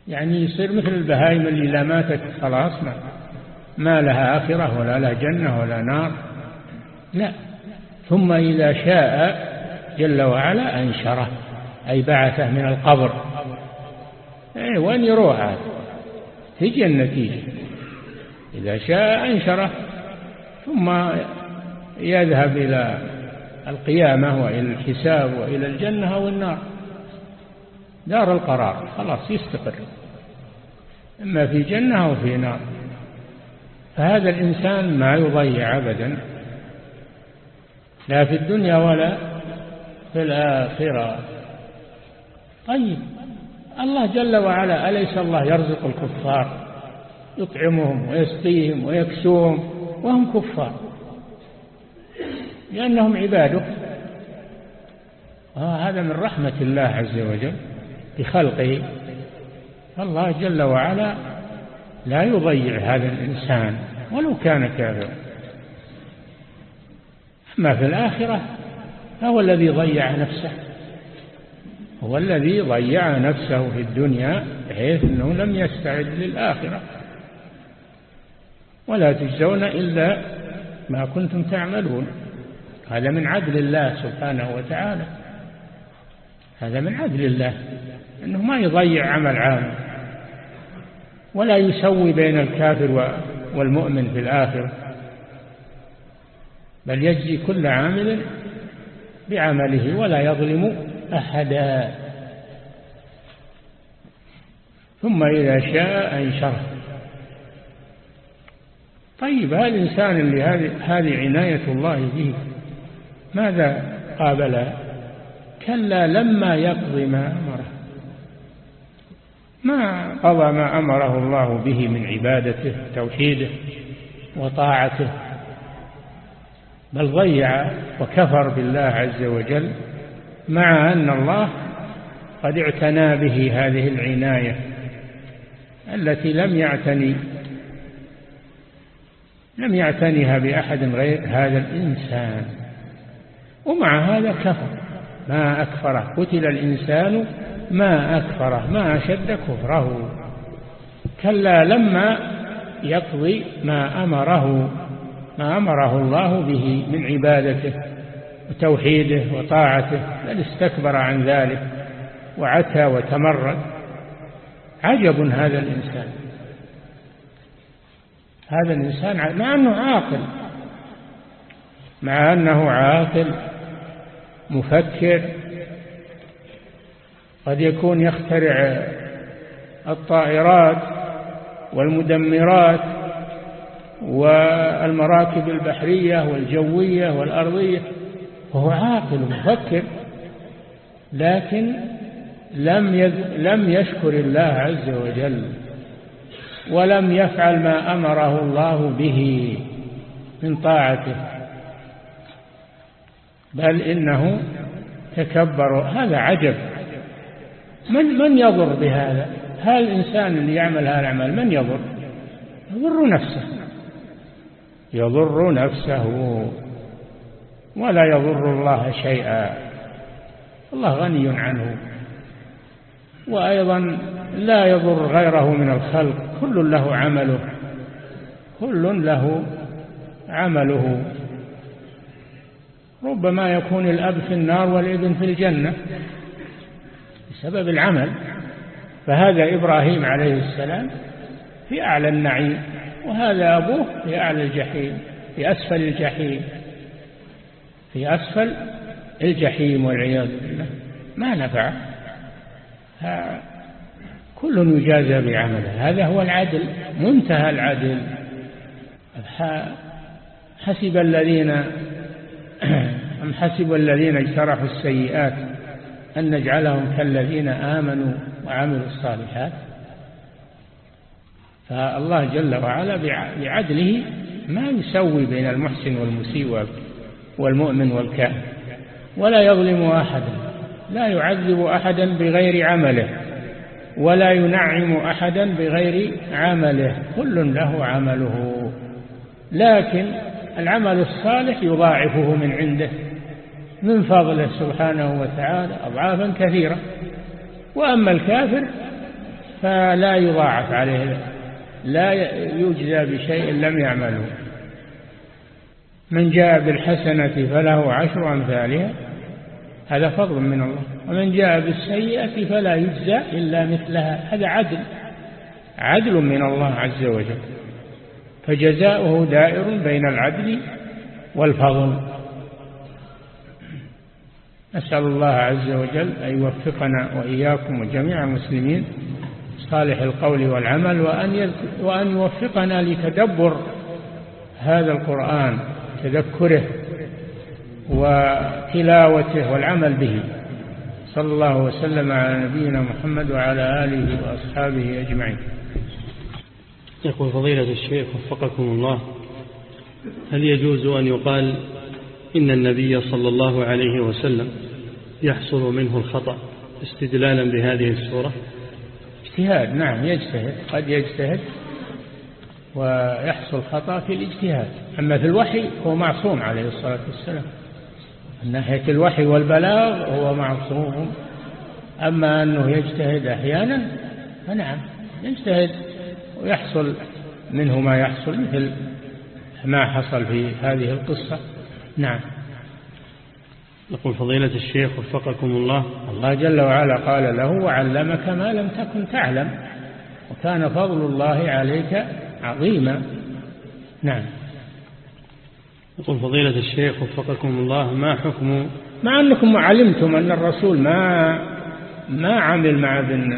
Speaker 4: يعني يصير مثل البهائم اللي إذا ماتت خلاص ما, ما لها آخرة ولا لها جنة ولا نار. لا ثم إذا شاء جل وعلا أنشره أي بعثه من القبر. يعني وين يروح هذا؟ تجي النتيجة. إذا شاء أنشره ثم يذهب إلى القيامة وإلى الحساب وإلى الجنة أو النار. دار القرار خلاص يستقر. إما في جنة أو في نار. فهذا الإنسان ما يضيع أبدا. لا في الدنيا ولا في الآخرة. طيب الله جل وعلا أليس الله يرزق الكفار؟ يطعمهم ويسقيهم ويكسوهم وهم كفار. لأنهم عباده آه هذا من رحمة الله عز وجل بخلقه. فالله جل وعلا لا يضيع هذا الإنسان ولو كان كافرا. أما في الآخرة فهو الذي ضيع نفسه. هو الذي ضيع نفسه في الدنيا بحيث أنه لم يستعد للآخرة. ولا تجزون إلا ما كنتم تعملون. هذا من عدل الله سبحانه وتعالى. هذا من عدل الله أنه ما يضيع عمل عام. ولا يسوي بين الكافر والمؤمن في الآخرة. بل يجزي كل عامل بعمله ولا يظلم أحدا. ثم إذا شاء أنشره طيب هذا الإنسان اللي هذه عناية الله به ماذا قابل؟ كلا لما يقضي ما أمره. ما قضى ما أمره الله به من عبادته توحيده وطاعته. بل ضيع وكفر بالله عز وجل مع أن الله قد اعتنى به هذه العناية التي لم يعتني لم يعتنها بأحد غير هذا الإنسان. ومع هذا كفر. ما أكفره. قتل الإنسان ما أكفره. ما أشد كفره. كلا لما يقضي ما أمره. ما أمره الله به من عبادته وتوحيده وطاعته بل استكبر عن ذلك وعتى وتمرد. عجب هذا الإنسان. هذا الإنسان مع أنه عاقل مع أنه عاقل مفكر قد يكون يخترع الطائرات والمدمرات والمراكب البحرية والجوية والأرضية وهو عاقل مفكر لكن لم لم يشكر الله عز وجل ولم يفعل ما أمره الله به من طاعته. بل إنه تكبر. هذا عجب. من من يضر بهذا؟ هل الإنسان اللي يعمل هذا العمل؟ من يضر؟ يضر نفسه. يضر نفسه ولا يضر الله شيئا. الله غني عنه. وأيضا لا يضر غيره من الخلق. كل له عمله. كل له عمله. ربما يكون الأب في النار والابن في الجنة بسبب العمل. فهذا إبراهيم عليه السلام في أعلى النعيم. وهذا أبوه في أعلى الجحيم في أسفل الجحيم في أسفل الجحيم والعياذ بالله. ما نفع. كل يجازى بعمله. هذا هو العدل منتهى العدل. حسب الذين أم حسب الذين اجترحوا السيئات أن نجعلهم كالذين آمنوا وعملوا الصالحات؟ فالله جل وعلا بعدله ما يسوي بين المحسن والمسيء والمؤمن والكافر ولا يظلم أحدا لا يعذب أحدا بغير عمله ولا ينعم أحدا بغير عمله. كل له عمله. لكن العمل الصالح يضاعفه من عنده من فضله سبحانه وتعالى أضعافا كثيرة. وأما الكافر فلا يضاعف عليه. لا يجزى بشيء لم يعمله. من جاء بالحسنة فله عشر أمثالها هذا فضل من الله. ومن جاء بالسيئة فلا يجزى إلا مثلها هذا عدل عدل من الله عز وجل. فجزاؤه دائر بين العدل والفضل. نسأل الله عز وجل أن يوفقنا وإياكم وجميع المسلمين صالح القول والعمل وأن, وأن يوفقنا لتدبر هذا القرآن تذكره وتلاوته والعمل به. صلى الله وسلم على نبينا محمد وعلى آله وأصحابه أجمعين.
Speaker 5: يقول فضيلة الشيخ وفقكم الله هل يجوز أن يقال إن النبي صلى الله عليه وسلم يحصل منه الخطأ استدلالا بهذه السورة؟
Speaker 4: اجتهاد نعم يجتهد قد يجتهد ويحصل خطأ في الاجتهاد. أما في الوحي هو معصوم عليه الصلاة والسلام. من ناحية الوحي والبلاغ هو معصوم. أما أنه يجتهد أحيانا فنعم يجتهد ويحصل منه ما يحصل مثل ما حصل في هذه القصة. نعم.
Speaker 5: يقول فضيلة الشيخ وفقكم الله.
Speaker 4: الله جل وعلا قال له وعلمك ما لم تكن تعلم وكان فضل الله عليك عظيما. نعم.
Speaker 5: يقول فضيلة الشيخ وفقكم الله ما حكم
Speaker 4: مع أنكم علمتم أن الرسول ما ما عمل مع ابن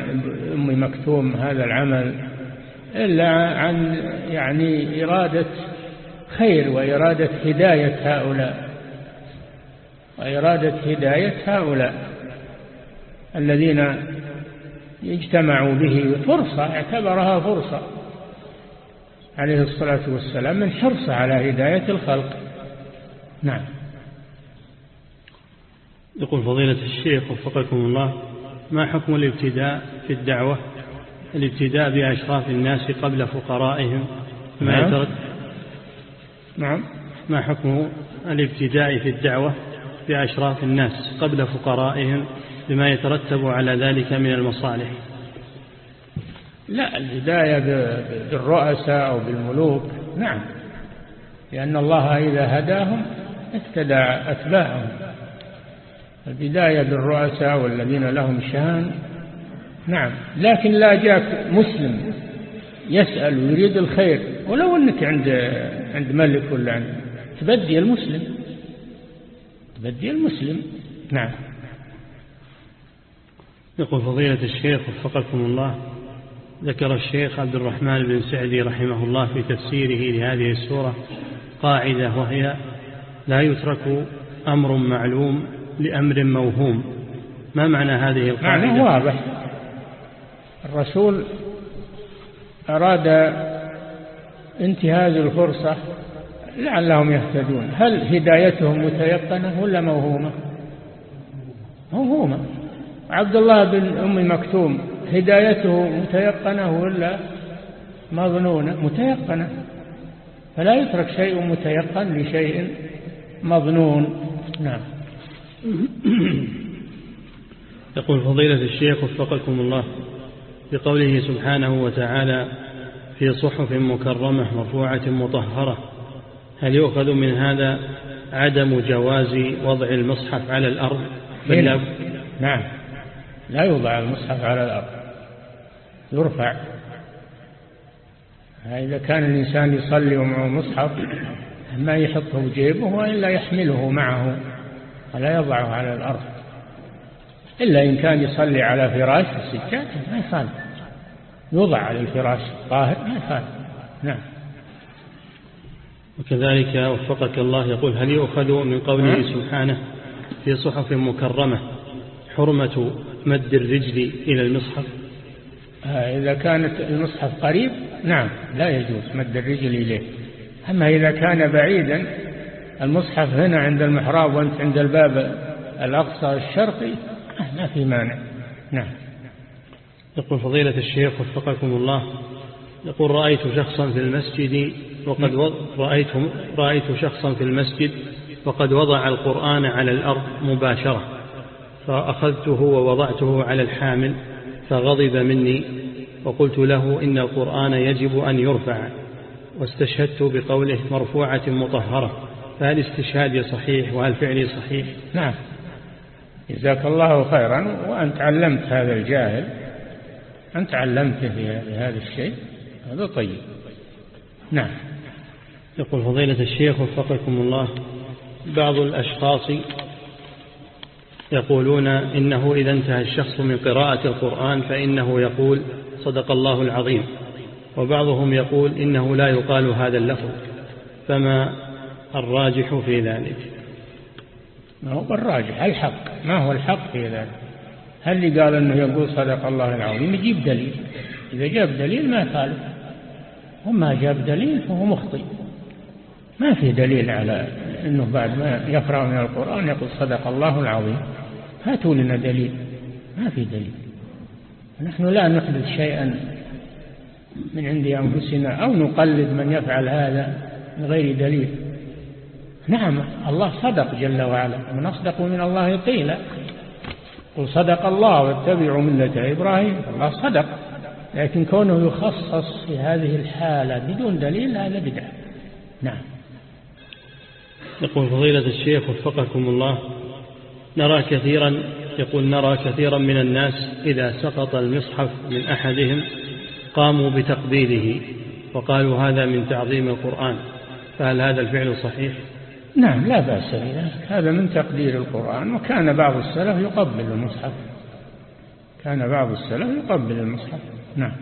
Speaker 4: أم مكتوم هذا العمل إلا عن يعني إرادة خير وإرادة هداية هؤلاء. وإرادة هداية هؤلاء الذين اجتمعوا به فرصة اعتبرها فرصة. عليه الصلاة والسلام من حرصه على هداية الخلق. نعم.
Speaker 5: يقول فضيلة الشيخ وفقكم الله ما حكم الابتداء في الدعوة؟ الابتداء بأشراف الناس قبل فقرائهم ما
Speaker 4: نعم.
Speaker 5: يترد؟
Speaker 4: نعم.
Speaker 5: ما حكم الابتداء في الدعوة؟ بأشراف الناس قبل فقرائهم بما يترتب على ذلك من المصالح.
Speaker 4: لا البداية بالرؤساء أو بالملوك. نعم. لأن الله إذا هداهم اهتدى أتباعهم. البداية بالرؤساء والذين لهم شان. نعم. لكن لا جاك مسلم يسأل ويريد الخير. ولو أنك عند عند ملك ولا عند تبدي المسلم. تبدي المسلم. نعم.
Speaker 5: يقول فضيلة الشيخ وفقكم الله ذكر الشيخ عبد الرحمن بن سعدي رحمه الله في تفسيره لهذه السورة قاعدة وهي لا يترك أمر معلوم لأمر موهوم. ما معنى هذه القاعدة؟
Speaker 4: معنى واضح. الرسول أراد انتهاز الفرصة لعلهم يهتدون. هل هدايتهم متيقنة ولا موهومة؟ موهومة. عبد الله بن أم مكتوم هدايته متيقنة ولا مظنونة؟ متيقنة. فلا يترك شيء متيقن لشيء مظنون. نعم.
Speaker 5: يقول فضيلة الشيخ وفقكم الله بقوله سبحانه وتعالى في صحف مكرمة مرفوعة مطهرة هل يؤخذ من هذا عدم جواز وضع المصحف على الأرض؟
Speaker 4: بل نعم. لا. يوضع المصحف على الأرض. يرفع. إذا كان الإنسان يصلي ومعه مصحف ما يحطه جيبه وإلا يحمله معه ولا يضعه على الأرض. إلا إن كان يصلي على فراش السجاد ما يخالف. يوضع على الفراش طاهر ما يخالف. نعم.
Speaker 5: وكذلك وفقك الله يقول هل يؤخذ من قوله سبحانه في صحف مكرمة حرمة مد الرجل إلى المصحف؟
Speaker 4: آه، إذا كانت المصحف قريب نعم لا يجوز مد الرجل إليه. أما إذا كان بعيدا المصحف هنا عند المحراب وأنت عند الباب الأقصى الشرقي آه، ما في مانع. نعم.
Speaker 5: يقول فضيلة الشيخ وفقكم الله يقول رأيت شخصا في المسجد وقد. رأيت, رأيت شخصا في المسجد وقد وضع القرآن على الأرض مباشرة فأخذته ووضعته على الحامل فغضب مني وقلت له إن القرآن يجب أن يرفع واستشهدت بقوله مرفوعة مطهرة فهل استشهادي صحيح؟ وهل فعلي صحيح؟
Speaker 4: نعم. جزاك الله خيرا. وأنت علمت هذا الجاهل أنت علمته بهذا الشيء؟ هذا طيب. نعم.
Speaker 5: يقول فضيلة الشيخ وفقكم الله. بعض الأشخاص يقولون إنه إذا انتهى الشخص من قراءة القرآن فإنه يقول صدق الله العظيم. وبعضهم يقول إنه لا يقال هذا اللفظ فما الراجح في ذلك؟
Speaker 4: ما هو الراجح الحق. ما هو الحق في ذلك؟ هل اللي قال أنه يقول صدق الله العظيم يجيب دليل؟ إذا جاب دليل ما خالف وما جاب دليل فهو مخطئ. ما في دليل على أنه بعد ما يقرأ من القرآن يقول صدق الله العظيم. هاتوا لنا دليل. ما في دليل. نحن لا نحدث شيئا من عند أنفسنا أو نقلد من يفعل هذا من غير دليل. نعم الله صدق جل وعلا. من أصدق من الله قيلا. قل صدق الله واتبعوا ملة إبراهيم. الله صدق. لكن كونه يخصص في هذه الحالة بدون دليل هذا بدعة. نعم.
Speaker 5: يقول فضيلة الشيخ وفقكم الله نرى كثيرا يقول نرى كثيرا من الناس إذا سقط المصحف من أحدهم قاموا بتقبيله وقالوا هذا من تعظيم القرآن فهل هذا الفعل صحيح؟
Speaker 4: نعم لا بأس بذلك هذا من تقدير القرآن وكان بعض السلف يقبل المصحف كان بعض السلف يقبل المصحف نعم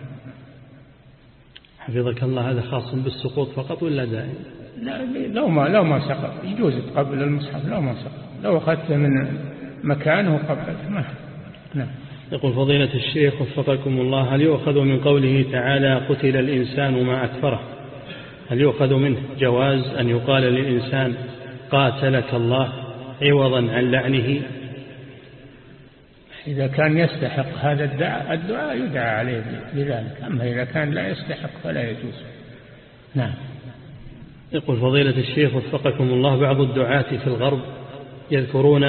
Speaker 5: حفظك الله هذا خاص بالسقوط فقط ولا دائم
Speaker 4: لو ما لو ما سقط. يجوز تقبل المصحف لو ما سقط. لو أخذته من مكانه قبلته ما نعم.
Speaker 5: يقول فضيلة الشيخ وفقكم الله هل يؤخذ من قوله تعالى قتل الإنسان ما أكفره؟ هل يؤخذ منه جواز أن يقال للإنسان قاتلك الله عوضا عن لعنه؟
Speaker 4: إذا كان يستحق هذا الدعاء الدعاء يدعى عليه بذلك. أما إذا كان لا يستحق فلا يجوز. نعم.
Speaker 5: يقول فضيلة الشيخ وفقكم الله بعض الدعاة في الغرب يذكرون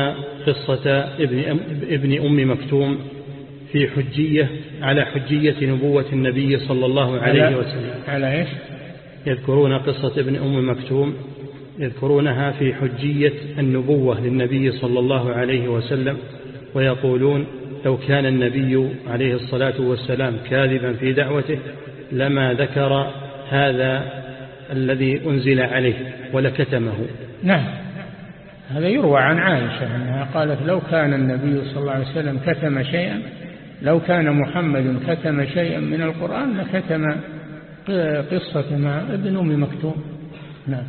Speaker 5: قصة ابن أم, ابن أم مكتوم في حجية على حجية نبوة النبي صلى الله عليه وسلم.
Speaker 4: على إيش؟
Speaker 5: يذكرون قصة ابن أم مكتوم يذكرونها في حجية النبوة للنبي صلى الله عليه وسلم ويقولون لو كان النبي عليه الصلاة والسلام كاذبا في دعوته لما ذكر هذا الذي أنزل عليه ولكتمه.
Speaker 4: نعم. هذا يروى عن عائشة أنها قالت لو كان النبي صلى الله عليه وسلم كتم شيئا لو كان محمد كتم شيئا من القرآن لكتم قصة مع ابن أم مكتوم. نعم.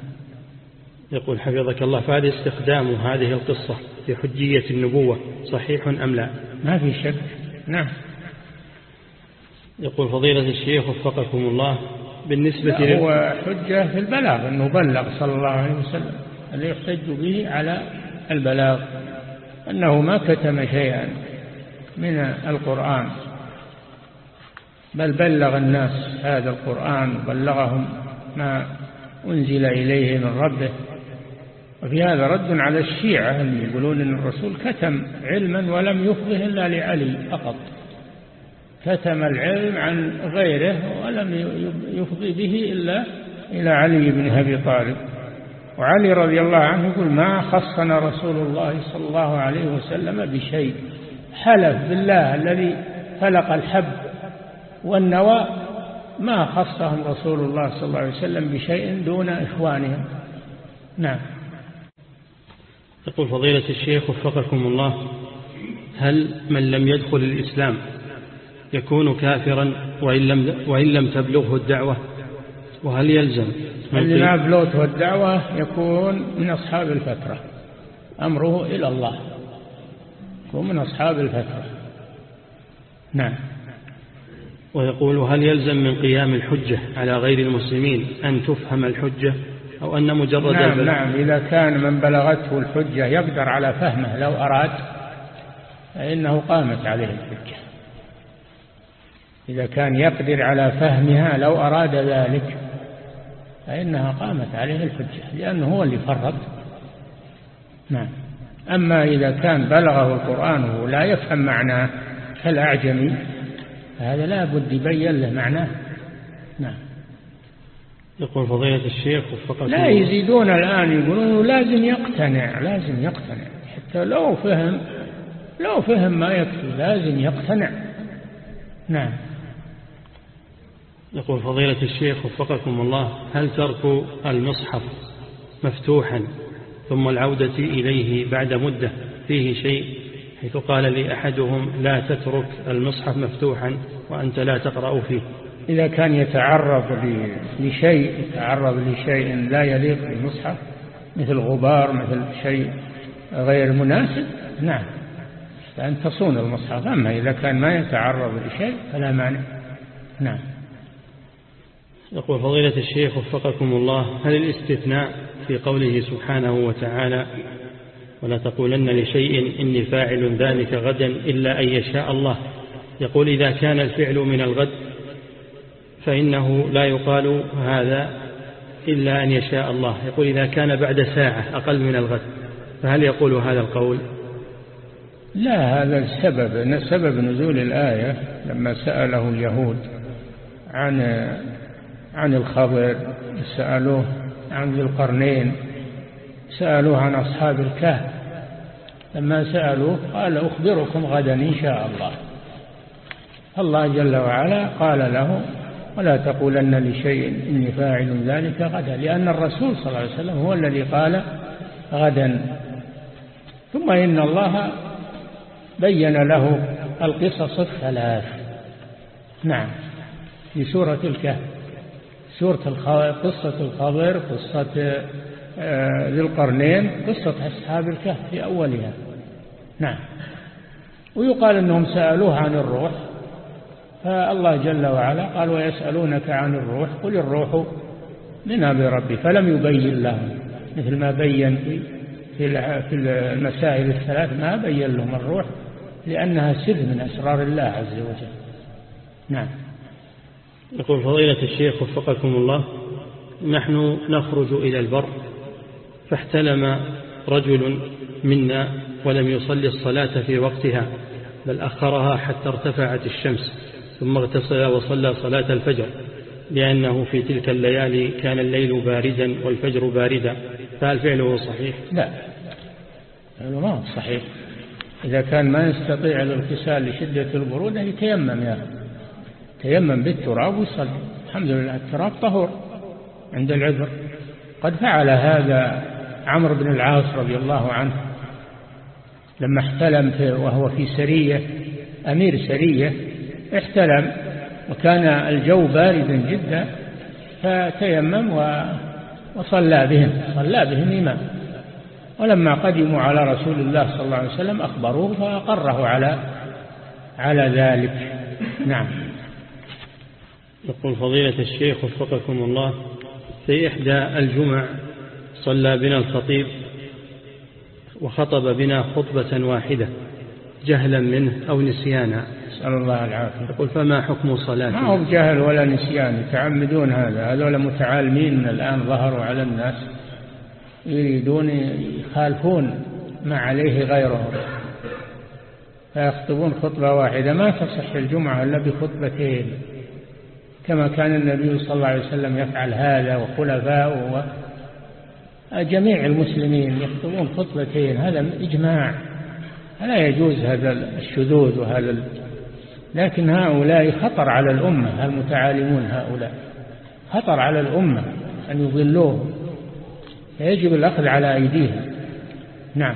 Speaker 5: يقول حفظك الله فهذا استخدام هذه القصة في حجية النبوة صحيح أم لا؟
Speaker 4: ما في شك. نعم.
Speaker 5: يقول فضيلة الشيخ وفقكم الله بالنسبة
Speaker 4: لا هو حجة في البلاغ أنه بلغ صلى الله عليه وسلم اللي يحتج به على البلاغ أنه ما كتم شيئا من القرآن بل بلغ الناس هذا القرآن وبلغهم ما أنزل إليه من ربه. وفي هذا رد على الشيعة اللي يقولون أن الرسول كتم علما ولم يفضه إلا لعلي فقط. كتم العلم عن غيره ولم يفضي به إلا إلى علي بن أبي طالب. وعلي رضي الله عنه يقول ما خصنا رسول الله صلى الله عليه وسلم بشيء. حلف بالله الذي فلق الحب والنوى ما خصهم رسول الله صلى الله عليه وسلم بشيء دون إخوانهم. نعم.
Speaker 5: يقول فضيلة الشيخ وفقكم الله هل من لم يدخل الإسلام يكون كافرا وإن لم, وإن لم تبلغه الدعوة. وهل يلزم
Speaker 4: اللي ما بلغته الدعوة يكون من أصحاب الفترة. أمره إلى الله. يكون من أصحاب الفترة. نعم.
Speaker 5: ويقول هل يلزم من قيام الحجة على غير المسلمين أن تفهم الحجة أو أن مجرد
Speaker 4: نعم, نعم. إذا كان من بلغته الحجة يقدر على فهمه لو أراد فإنه قامت عليه الحجة. إذا كان يقدر على فهمها لو أراد ذلك فإنها قامت عليه الحجة لأنه هو اللي فرط. نعم. أما إذا كان بلغه القرآن ولا يفهم معناه كالأعجمي هذا لا بد يبين له معناه. نعم.
Speaker 5: يقول فضيلة الشيخ وفقط
Speaker 4: لا يزيدون الآن يقولون لازم يقتنع لازم يقتنع. حتى لو فهم لو فهم ما يكفي لازم يقتنع. نعم.
Speaker 5: يقول فضيلة الشيخ وفقكم الله هل ترك المصحف مفتوحا ثم العودة إليه بعد مدة فيه شيء؟ حيث قال لي أحدهم لا تترك المصحف مفتوحا وأنت لا تقرأ فيه.
Speaker 4: إذا كان يتعرض لشيء يتعرض لشيء لا يليق بالمصحف مثل غبار مثل شيء غير مناسب نعم. فأن تصون المصحف. أما إذا كان ما يتعرض لشيء فلا مانع. نعم.
Speaker 5: يقول فضيلة الشيخ وفقكم الله هل الاستثناء في قوله سبحانه وتعالى ولا تقولن لشيء إني فاعل ذلك غدا إلا أن يشاء الله؟ يقول إذا كان الفعل من الغد فإنه لا يقال هذا إلا أن يشاء الله. يقول إذا كان بعد ساعة أقل من الغد فهل يقول هذا القول؟
Speaker 4: لا هذا السبب سبب نزول الآية لما سأله اليهود عن عن الخبر سألوه عن ذي القرنين سألوه عن أصحاب الكهف. لما سألوه قال أخبركم غدا إن شاء الله. الله جل وعلا قال له ولا تقولن لشيء إني فاعل ذلك غدا لأن الرسول صلى الله عليه وسلم هو الذي قال غدا. ثم إن الله بين له القصص الثلاث. نعم في سورة الكهف. سورة قصة الخضر قصة آه، ذي القرنين قصة أصحاب الكهف في أولها. نعم. ويقال أنهم سألوه عن الروح فالله جل وعلا قال ويسألونك عن الروح قل الروح من أمر ربي فلم يبين لهم. مثل ما بين في في المسائل الثلاث ما بين لهم الروح لأنها سر من أسرار الله عز وجل. نعم.
Speaker 5: يقول فضيلة الشيخ وفقكم الله نحن نخرج إلى البر فاحتلم رجل منا ولم يصلي الصلاة في وقتها بل أخرها حتى ارتفعت الشمس ثم اغتسل وصلى صلاة الفجر لأنه في تلك الليالي كان الليل باردا والفجر باردا فهل فعله صحيح؟
Speaker 4: لا فعله ما هو صحيح إذا كان ما يستطيع الاغتسال لشدة البرودة يتيمم يا تيمم بالتراب ويصلي. الحمد لله. التراب طهور عند العذر. قد فعل هذا عمرو بن العاص رضي الله عنه لما احتلم وهو في سرية أمير سرية احتلم وكان الجو باردا جدا فتيمم وصلى بهم. صلى بهم إمام. ولما قدموا على رسول الله صلى الله عليه وسلم أخبروه فأقره على على ذلك. نعم.
Speaker 5: يقول فضيلة الشيخ وفقكم الله في إحدى الجمع صلى بنا الخطيب وخطب بنا خطبة واحدة جهلا منه أو نسيانا.
Speaker 4: نسأل الله العافية.
Speaker 5: يقول فما حكم صلاة
Speaker 4: ما هو بجهل ولا نسيان يتعمدون هذا. هذول متعالمين الآن ظهروا على الناس يريدون يخالفون ما عليه غيرهم فيخطبون خطبة واحدة. ما تصح الجمعة إلا بخطبتين. كما كان النبي صلى الله عليه وسلم يفعل هذا وخلفاؤه جميع المسلمين يخطبون خطبتين هذا إجماع. لا يجوز هذا الشذوذ وهذا لكن هؤلاء خطر على الأمة. المتعالمون هؤلاء؟ خطر على الأمة أن يضلوهم. فيجب الأخذ على أيديهم. نعم.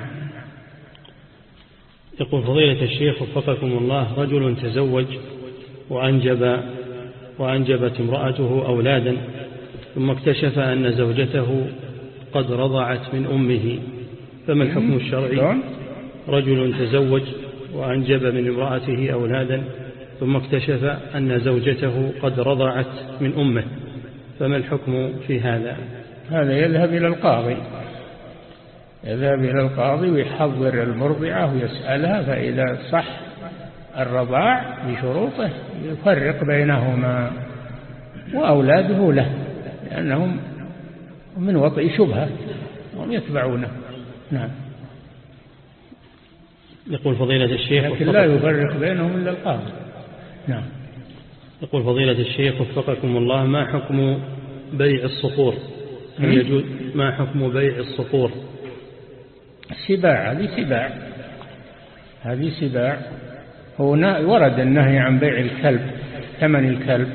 Speaker 5: يقول فضيلة الشيخ وفقكم الله رجل تزوج وأنجب وأنجبت امرأته أولادا ثم اكتشف أن زوجته قد رضعت من أمه. فما الحكم الشرعي؟ رجل تزوج وأنجب من امرأته أولادا ثم اكتشف أن زوجته قد رضعت من أمه. فما الحكم في هذا؟
Speaker 4: هذا يذهب إلى القاضي. يذهب إلى القاضي ويحضر المرضعة ويسألها فإذا صح الرضاع بشروطه يفرق بينهما وأولاده له لأنهم من وطئ شبهة وهم يتبعونه. نعم.
Speaker 5: يقول فضيلة الشيخ
Speaker 4: لكن لا يفرق بينهم إلا القاضي. نعم.
Speaker 5: يقول فضيلة الشيخ وفقكم الله ما حكم بيع الصقور هل يجوز ما حكم بيع الصقور
Speaker 4: السباع هذه سباع. هذه سباع. ورد النهي عن بيع الكلب ثمن الكلب.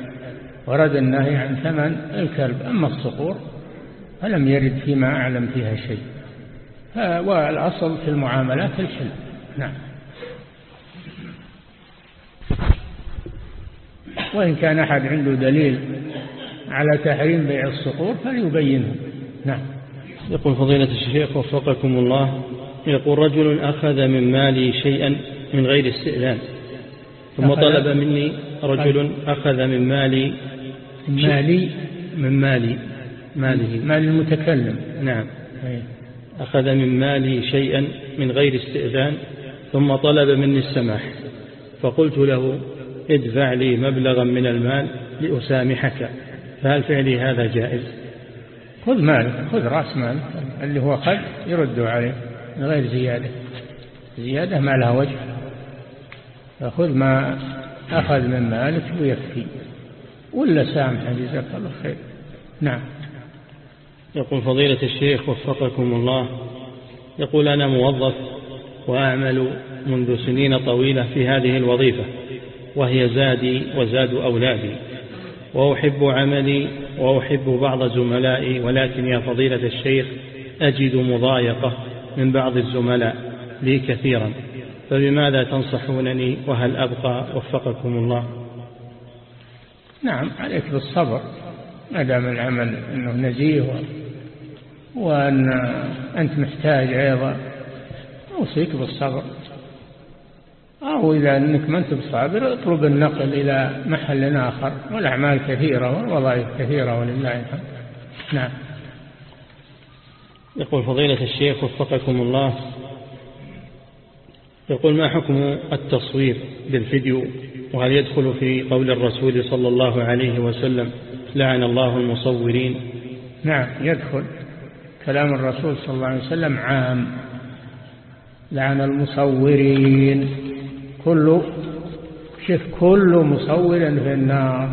Speaker 4: ورد النهي عن ثمن الكلب. أما الصقور فلم يرد فيما أعلم فيها شيء. والأصل في المعاملات الحل نعم. وإن كان أحد عنده دليل على تحريم بيع الصقور فليبينه. نعم.
Speaker 5: يقول فضيلة الشيخ وفقكم الله يقول رجل أخذ من مالي شيئا من غير استئذان. ثم طلب مني رجل أخذ من مالي
Speaker 4: مالي
Speaker 5: من مالي ماله
Speaker 4: مال المتكلم.
Speaker 5: نعم. أخذ من مالي شيئا من غير استئذان ثم طلب مني السماح. فقلت له ادفع لي مبلغا من المال لأسامحك. فهل فعلي هذا جائز؟
Speaker 4: خذ مالك خذ رأس مال اللي هو خذ يرده عليه من غير زيادة. زيادة ما لها وجه. فخذ ما أخذ من مالك ويكفي. ولا سامح جزاك الله خير. نعم.
Speaker 5: يقول فضيلة الشيخ وفقكم الله يقول أنا موظف وأعمل منذ سنين طويلة في هذه الوظيفة وهي زادي وزاد أولادي. وأحب عملي وأحب بعض زملائي ولكن يا فضيلة الشيخ أجد مضايقة من بعض الزملاء لي كثيرا. فبماذا تنصحونني وهل أبقى وفقكم الله؟
Speaker 4: نعم عليك بالصبر ما دام العمل أنه نزيه وأن أنت محتاج أيضا أوصيك بالصبر. أو إذا أنك ما أنت بصابر اطلب النقل إلى محل آخر. والأعمال كثيرة والوظائف كثيرة ولله الحمد. نعم.
Speaker 5: يقول فضيلة الشيخ وفقكم الله. يقول ما حكم التصوير بالفيديو وهل يدخل في قول الرسول صلى الله عليه وسلم لعن الله المصورين؟
Speaker 4: نعم يدخل كلام الرسول صلى الله عليه وسلم عام. لعن المصورين. كل شف كل مصور في النار.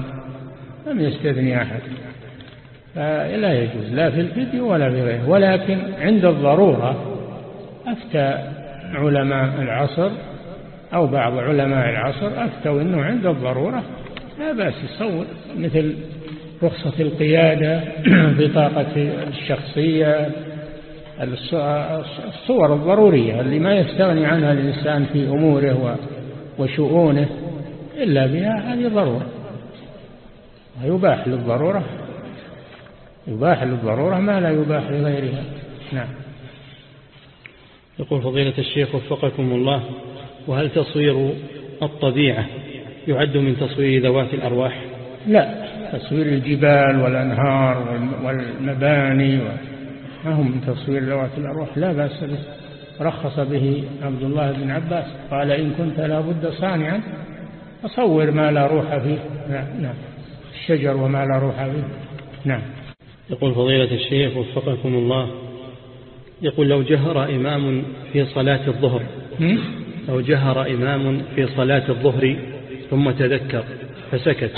Speaker 4: لم يستثني أحد. فلا يجوز لا في الفيديو ولا في غيره. ولكن عند الضرورة أفتى علماء العصر أو بعض علماء العصر أفتوا أنه عند الضرورة. لا بأس يصور مثل رخصة القيادة بطاقة الشخصية الصور الضرورية اللي ما يستغني عنها الإنسان في أموره وشؤونه إلا بها هذه ضرورة. ويباح للضرورة يباح للضرورة ما لا يباح لغيرها. نعم.
Speaker 5: يقول فضيلة الشيخ وفقكم الله وهل تصوير الطبيعة يعد من تصوير ذوات الأرواح؟
Speaker 4: لا تصوير الجبال والأنهار والمباني ما هم من تصوير ذوات الأرواح؟ لا بأس به. رخص به عبد الله بن عباس قال إن كنت لابد صانعا تصور ما لا روح فيه. نعم نعم. الشجر وما لا روح فيه. نعم.
Speaker 5: يقول فضيلة الشيخ وفقكم الله يقول لو جهر إمام في صلاة الظهر. لو جهر إمام في صلاة الظهر ثم تذكر فسكت.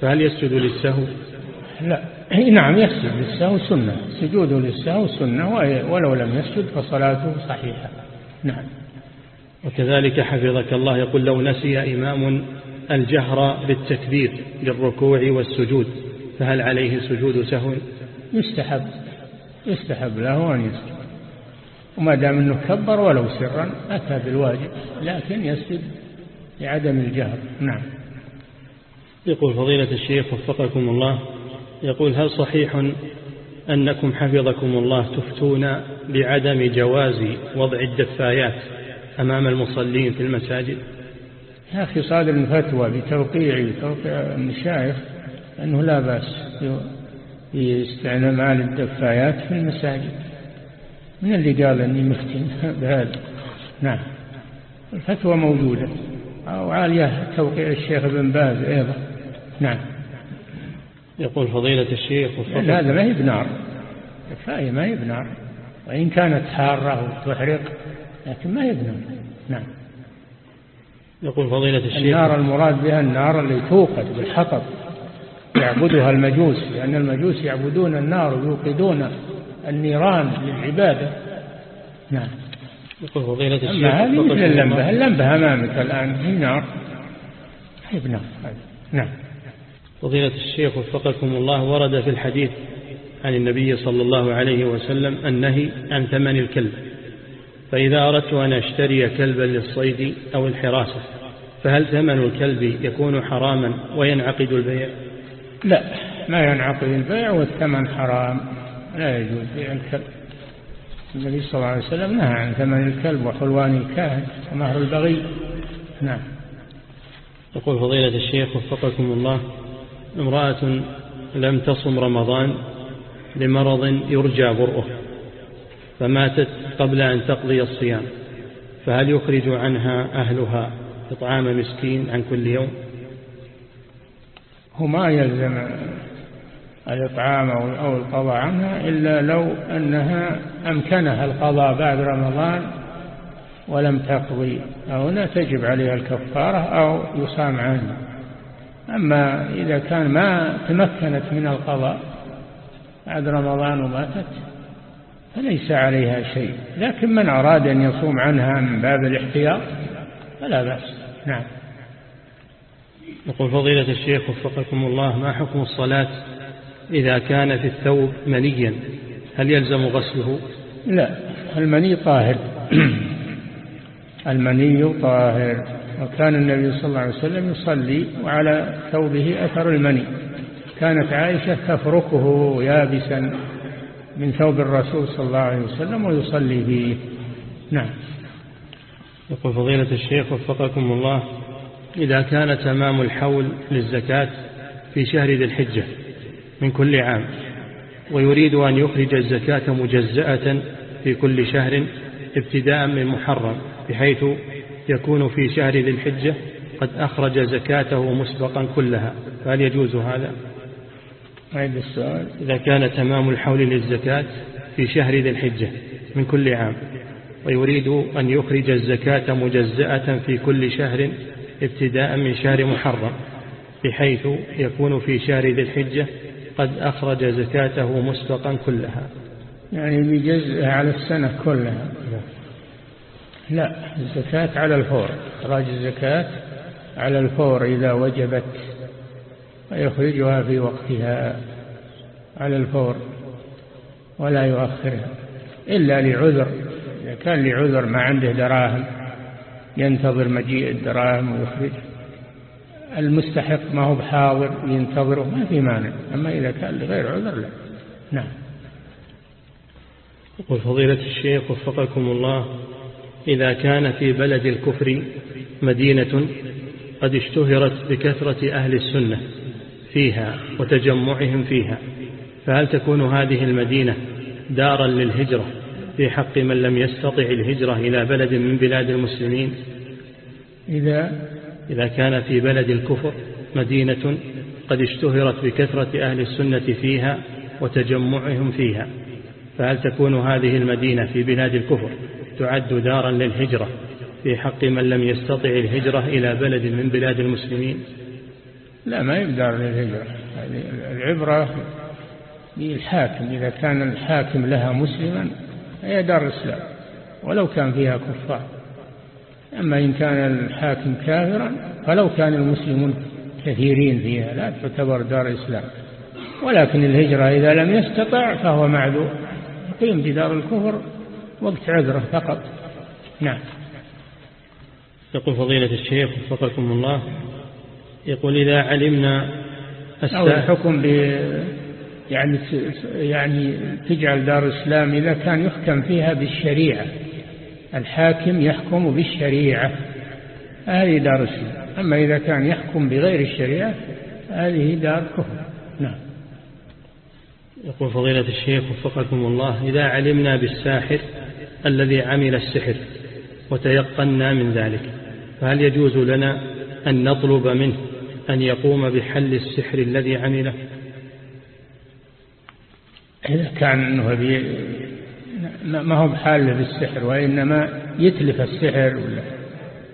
Speaker 5: فهل يسجد للسهو؟
Speaker 4: لا. نعم يسجد للسهو سنة. سجوده للسهو سنة ولو لم يسجد فصلاته صحيحة. نعم.
Speaker 5: وكذلك حفظك الله يقول لو نسي إمام الجهر بالتكبير للركوع والسجود فهل عليه سجود سهو؟
Speaker 4: يستحب. يستحب له أن يسجد. وما دام أنه كبر ولو سرا أتى بالواجب لكن يسجد لعدم الجهر. نعم.
Speaker 5: يقول فضيلة الشيخ وفقكم الله يقول هل صحيح أنكم حفظكم الله تفتون بعدم جواز وضع الدفايات أمام المصلين في المساجد؟
Speaker 4: يا أخي صادر الفتوى بتوقيع توقيع المشايخ أنه لا بأس بإستعمال الدفايات في المساجد. من اللي قال أني مفتن؟ بهذا. نعم. الفتوى موجودة. وعالية توقيع الشيخ ابن باز أيضا. نعم.
Speaker 5: يقول فضيلة الشيخ
Speaker 4: هذا ما هي بنار. دفاية ما هي بنار. وإن كانت حارة وتحرق لكن ما هي بنار. نعم.
Speaker 5: يقول فضيلة الشيخ
Speaker 4: النار المراد بها النار اللي توقد بالحطب. يعبدها المجوس. لأن المجوس يعبدون النار ويوقدون النيران للعبادة. نعم.
Speaker 5: يقول فضيلة الشيخ
Speaker 4: أما هذه مثل اللمبة. اللمبة أمامك الآن. هي نار. هي بنار نعم.
Speaker 5: فضيلة الشيخ وفقكم الله ورد في الحديث عن النبي صلى الله عليه وسلم النهي عن ثمن الكلب. فإذا أردت أن أشتري كلبا للصيد أو الحراسة فهل ثمن الكلب يكون حراما وينعقد البيع؟
Speaker 4: لا. ما ينعقد البيع والثمن حرام. لا يجوز بيع الكلب. النبي صلى الله عليه وسلم نهى عن ثمن الكلب وحلوان الكاهن ومهر البغي. نعم.
Speaker 5: يقول فضيلة الشيخ وفقكم الله امرأة لم تصم رمضان لمرض يرجى برؤه فماتت قبل أن تقضي الصيام فهل يخرج عنها أهلها إطعام مسكين عن كل يوم؟
Speaker 4: هو ما يلزم الإطعام أو القضاء عنها إلا لو أنها أمكنها القضاء بعد رمضان ولم تقضي هنا تجب عليها الكفارة أو يصام عنها. أما إذا كان ما تمكنت من القضاء بعد رمضان وماتت فليس عليها شيء. لكن من أراد أن يصوم عنها من باب الاحتياط فلا بأس. نعم.
Speaker 5: يقول فضيلة الشيخ وفقكم الله ما حكم الصلاة إذا كان في الثوب منيا هل يلزم غسله؟
Speaker 4: لا المني طاهر. المني طاهر. وكان النبي صلى الله عليه وسلم يصلي وعلى ثوبه أثر المني. كانت عائشة تفركه يابسا من ثوب الرسول صلى الله عليه وسلم ويصلي فيه. نعم.
Speaker 5: يقول فضيلة الشيخ وفقكم الله إذا كان تمام الحول للزكاة في شهر ذي الحجة من كل عام ويريد أن يخرج الزكاة مجزأة في كل شهر ابتداء من محرم بحيث يكون في شهر ذي الحجة قد أخرج زكاته مسبقا كلها. فهل يجوز هذا؟
Speaker 4: عيد السؤال.
Speaker 5: إذا كان تمام الحول للزكاة في شهر ذي الحجة من كل عام ويريد أن يخرج الزكاة مجزأة في كل شهر ابتداء من شهر محرم بحيث يكون في شهر ذي الحجة قد أخرج زكاته مسبقا كلها.
Speaker 4: يعني بجزء على السنة كلها. لا الزكاة على الفور. إخراج الزكاة على الفور إذا وجبت ويخرجها في وقتها على الفور ولا يؤخرها إلا لعذر. إذا كان لعذر ما عنده دراهم ينتظر مجيء الدراهم ويخرج المستحق ما هو بحاضر ينتظره ما في مانع. أما إذا كان لغير عذر لا. نعم.
Speaker 5: يقول فضيلة الشيخ وفقكم الله إذا كان في بلد الكفر مدينة قد اشتهرت بكثرة أهل السنة فيها وتجمعهم فيها فهل تكون هذه المدينة دارا للهجرة في حق من لم يستطع الهجرة إلى بلد من بلاد المسلمين؟
Speaker 4: إذا
Speaker 5: إذا كان في بلد الكفر مدينة قد اشتهرت بكثرة أهل السنة فيها وتجمعهم فيها فهل تكون هذه المدينة في بلاد الكفر تعد دارا للهجرة في حق من لم يستطع الهجرة إلى بلد من بلاد المسلمين؟
Speaker 4: لا ما يبدار للهجرة. العبرة بالحاكم إذا كان الحاكم لها مسلما هي دار الإسلام ولو كان فيها كفار. أما إن كان الحاكم كافرا فلو كان المسلمون كثيرين فيها لا تعتبر دار إسلام ولكن الهجرة إذا لم يستطع فهو معذور. يقيم بدار الكفر وقت عذره فقط. نعم.
Speaker 5: يقول فضيلة الشيخ وفقكم الله يقول إذا علمنا
Speaker 4: أو الحكم ب يعني يعني تجعل دار الإسلام إذا كان يحكم فيها بالشريعة. الحاكم يحكم بالشريعة. هذه دار الإسلام أما إذا كان يحكم بغير الشريعة هذه دار كفر. نعم.
Speaker 5: يقول فضيلة الشيخ وفقكم الله إذا علمنا بالساحر الذي عمل السحر وتيقنا من ذلك فهل يجوز لنا أن نطلب منه أن يقوم بحل السحر الذي عمله؟
Speaker 4: إذا كان أنه ما هو بحال بالسحر وإنما يتلف السحر ولا؟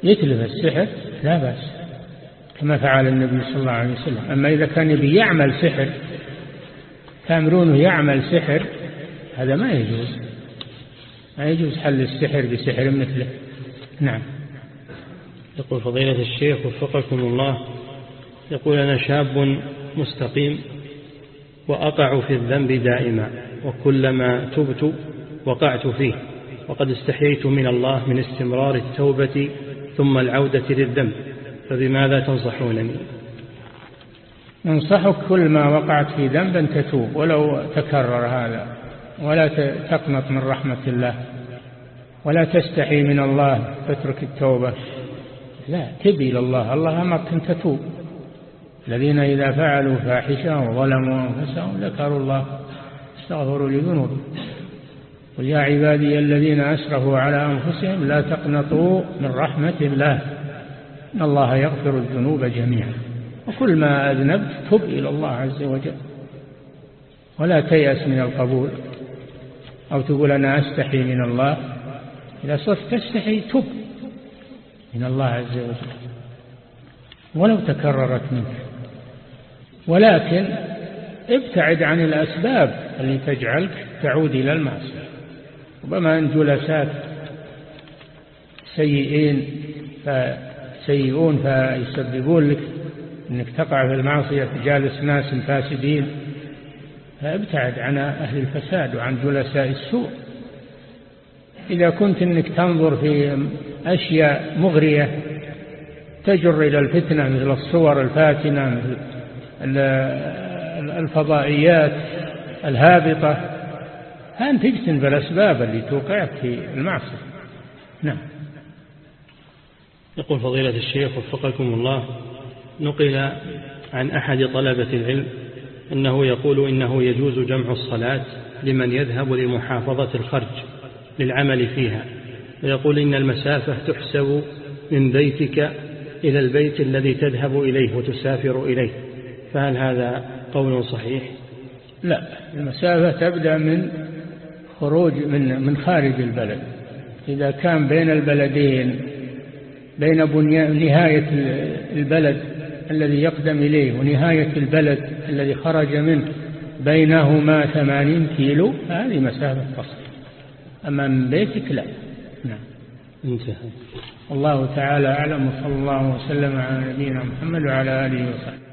Speaker 4: يتلف السحر؟ لا بأس كما فعل النبي صلى الله عليه وسلم. أما إذا كان يبي يعمل سحر تأمرونه يعمل سحر هذا ما يجوز. ما يجوز حل السحر بسحر مثله. نعم.
Speaker 5: يقول فضيلة الشيخ وفقكم الله يقول أنا شاب مستقيم وأقع في الذنب دائما وكلما تبت وقعت فيه. وقد استحييت من الله من استمرار التوبة ثم العودة للذنب. فبماذا تنصحونني؟
Speaker 4: ننصحك كل ما وقعت في ذنب تتوب ولو تكرر هذا ولا تقنط من رحمة الله ولا تستحي من الله تترك التوبة. لا تبي إلى الله الله أمرك أن تتوب. الذين إذا فعلوا فاحشة وظلموا أنفسهم ذكروا الله استغفروا لذنوبهم. قل يا عبادي الذين أسرفوا على أنفسهم لا تقنطوا من رحمة الله. إن الله يغفر الذنوب جميعا. وكل ما أذنبت تب إلى الله عز وجل. ولا تيأس من القبول. أو تقول أنا أستحي من الله. إذا صرت تستحي تب من الله عز وجل. ولو تكررت منك. ولكن ابتعد عن الأسباب اللي تجعلك تعود إلى المعصية. ربما أن جلسات سيئين فسيئون فيسببون لك أنك تقع في المعصية تجالس ناس فاسدين. فابتعد عن أهل الفساد وعن جلساء السوء. إذا كنت أنك تنظر في أشياء مغرية تجر إلى الفتنة مثل الصور الفاتنة مثل الفضائيات الهابطة فأنت اجتنب الأسباب اللي توقعك في المعصية. نعم.
Speaker 5: يقول فضيلة الشيخ وفقكم الله نقل عن أحد طلبة العلم أنه يقول إنه يجوز جمع الصلاة لمن يذهب لمحافظة الخرج للعمل فيها ويقول إن المسافة تحسب من بيتك إلى البيت الذي تذهب إليه وتسافر إليه فهل هذا قول صحيح؟
Speaker 4: لا المسافة تبدأ من خروج من من خارج البلد. إذا كان بين البلدين بين نهاية البلد الذي يقدم إليه ونهاية البلد الذي خرج منه بينهما ثمانين كيلو هذه مسافة فصل. أما من بيتك لا. نعم. انتهى. الله تعالى أعلم وصلى الله وسلم على نبينا محمد وعلى آله وصحبه.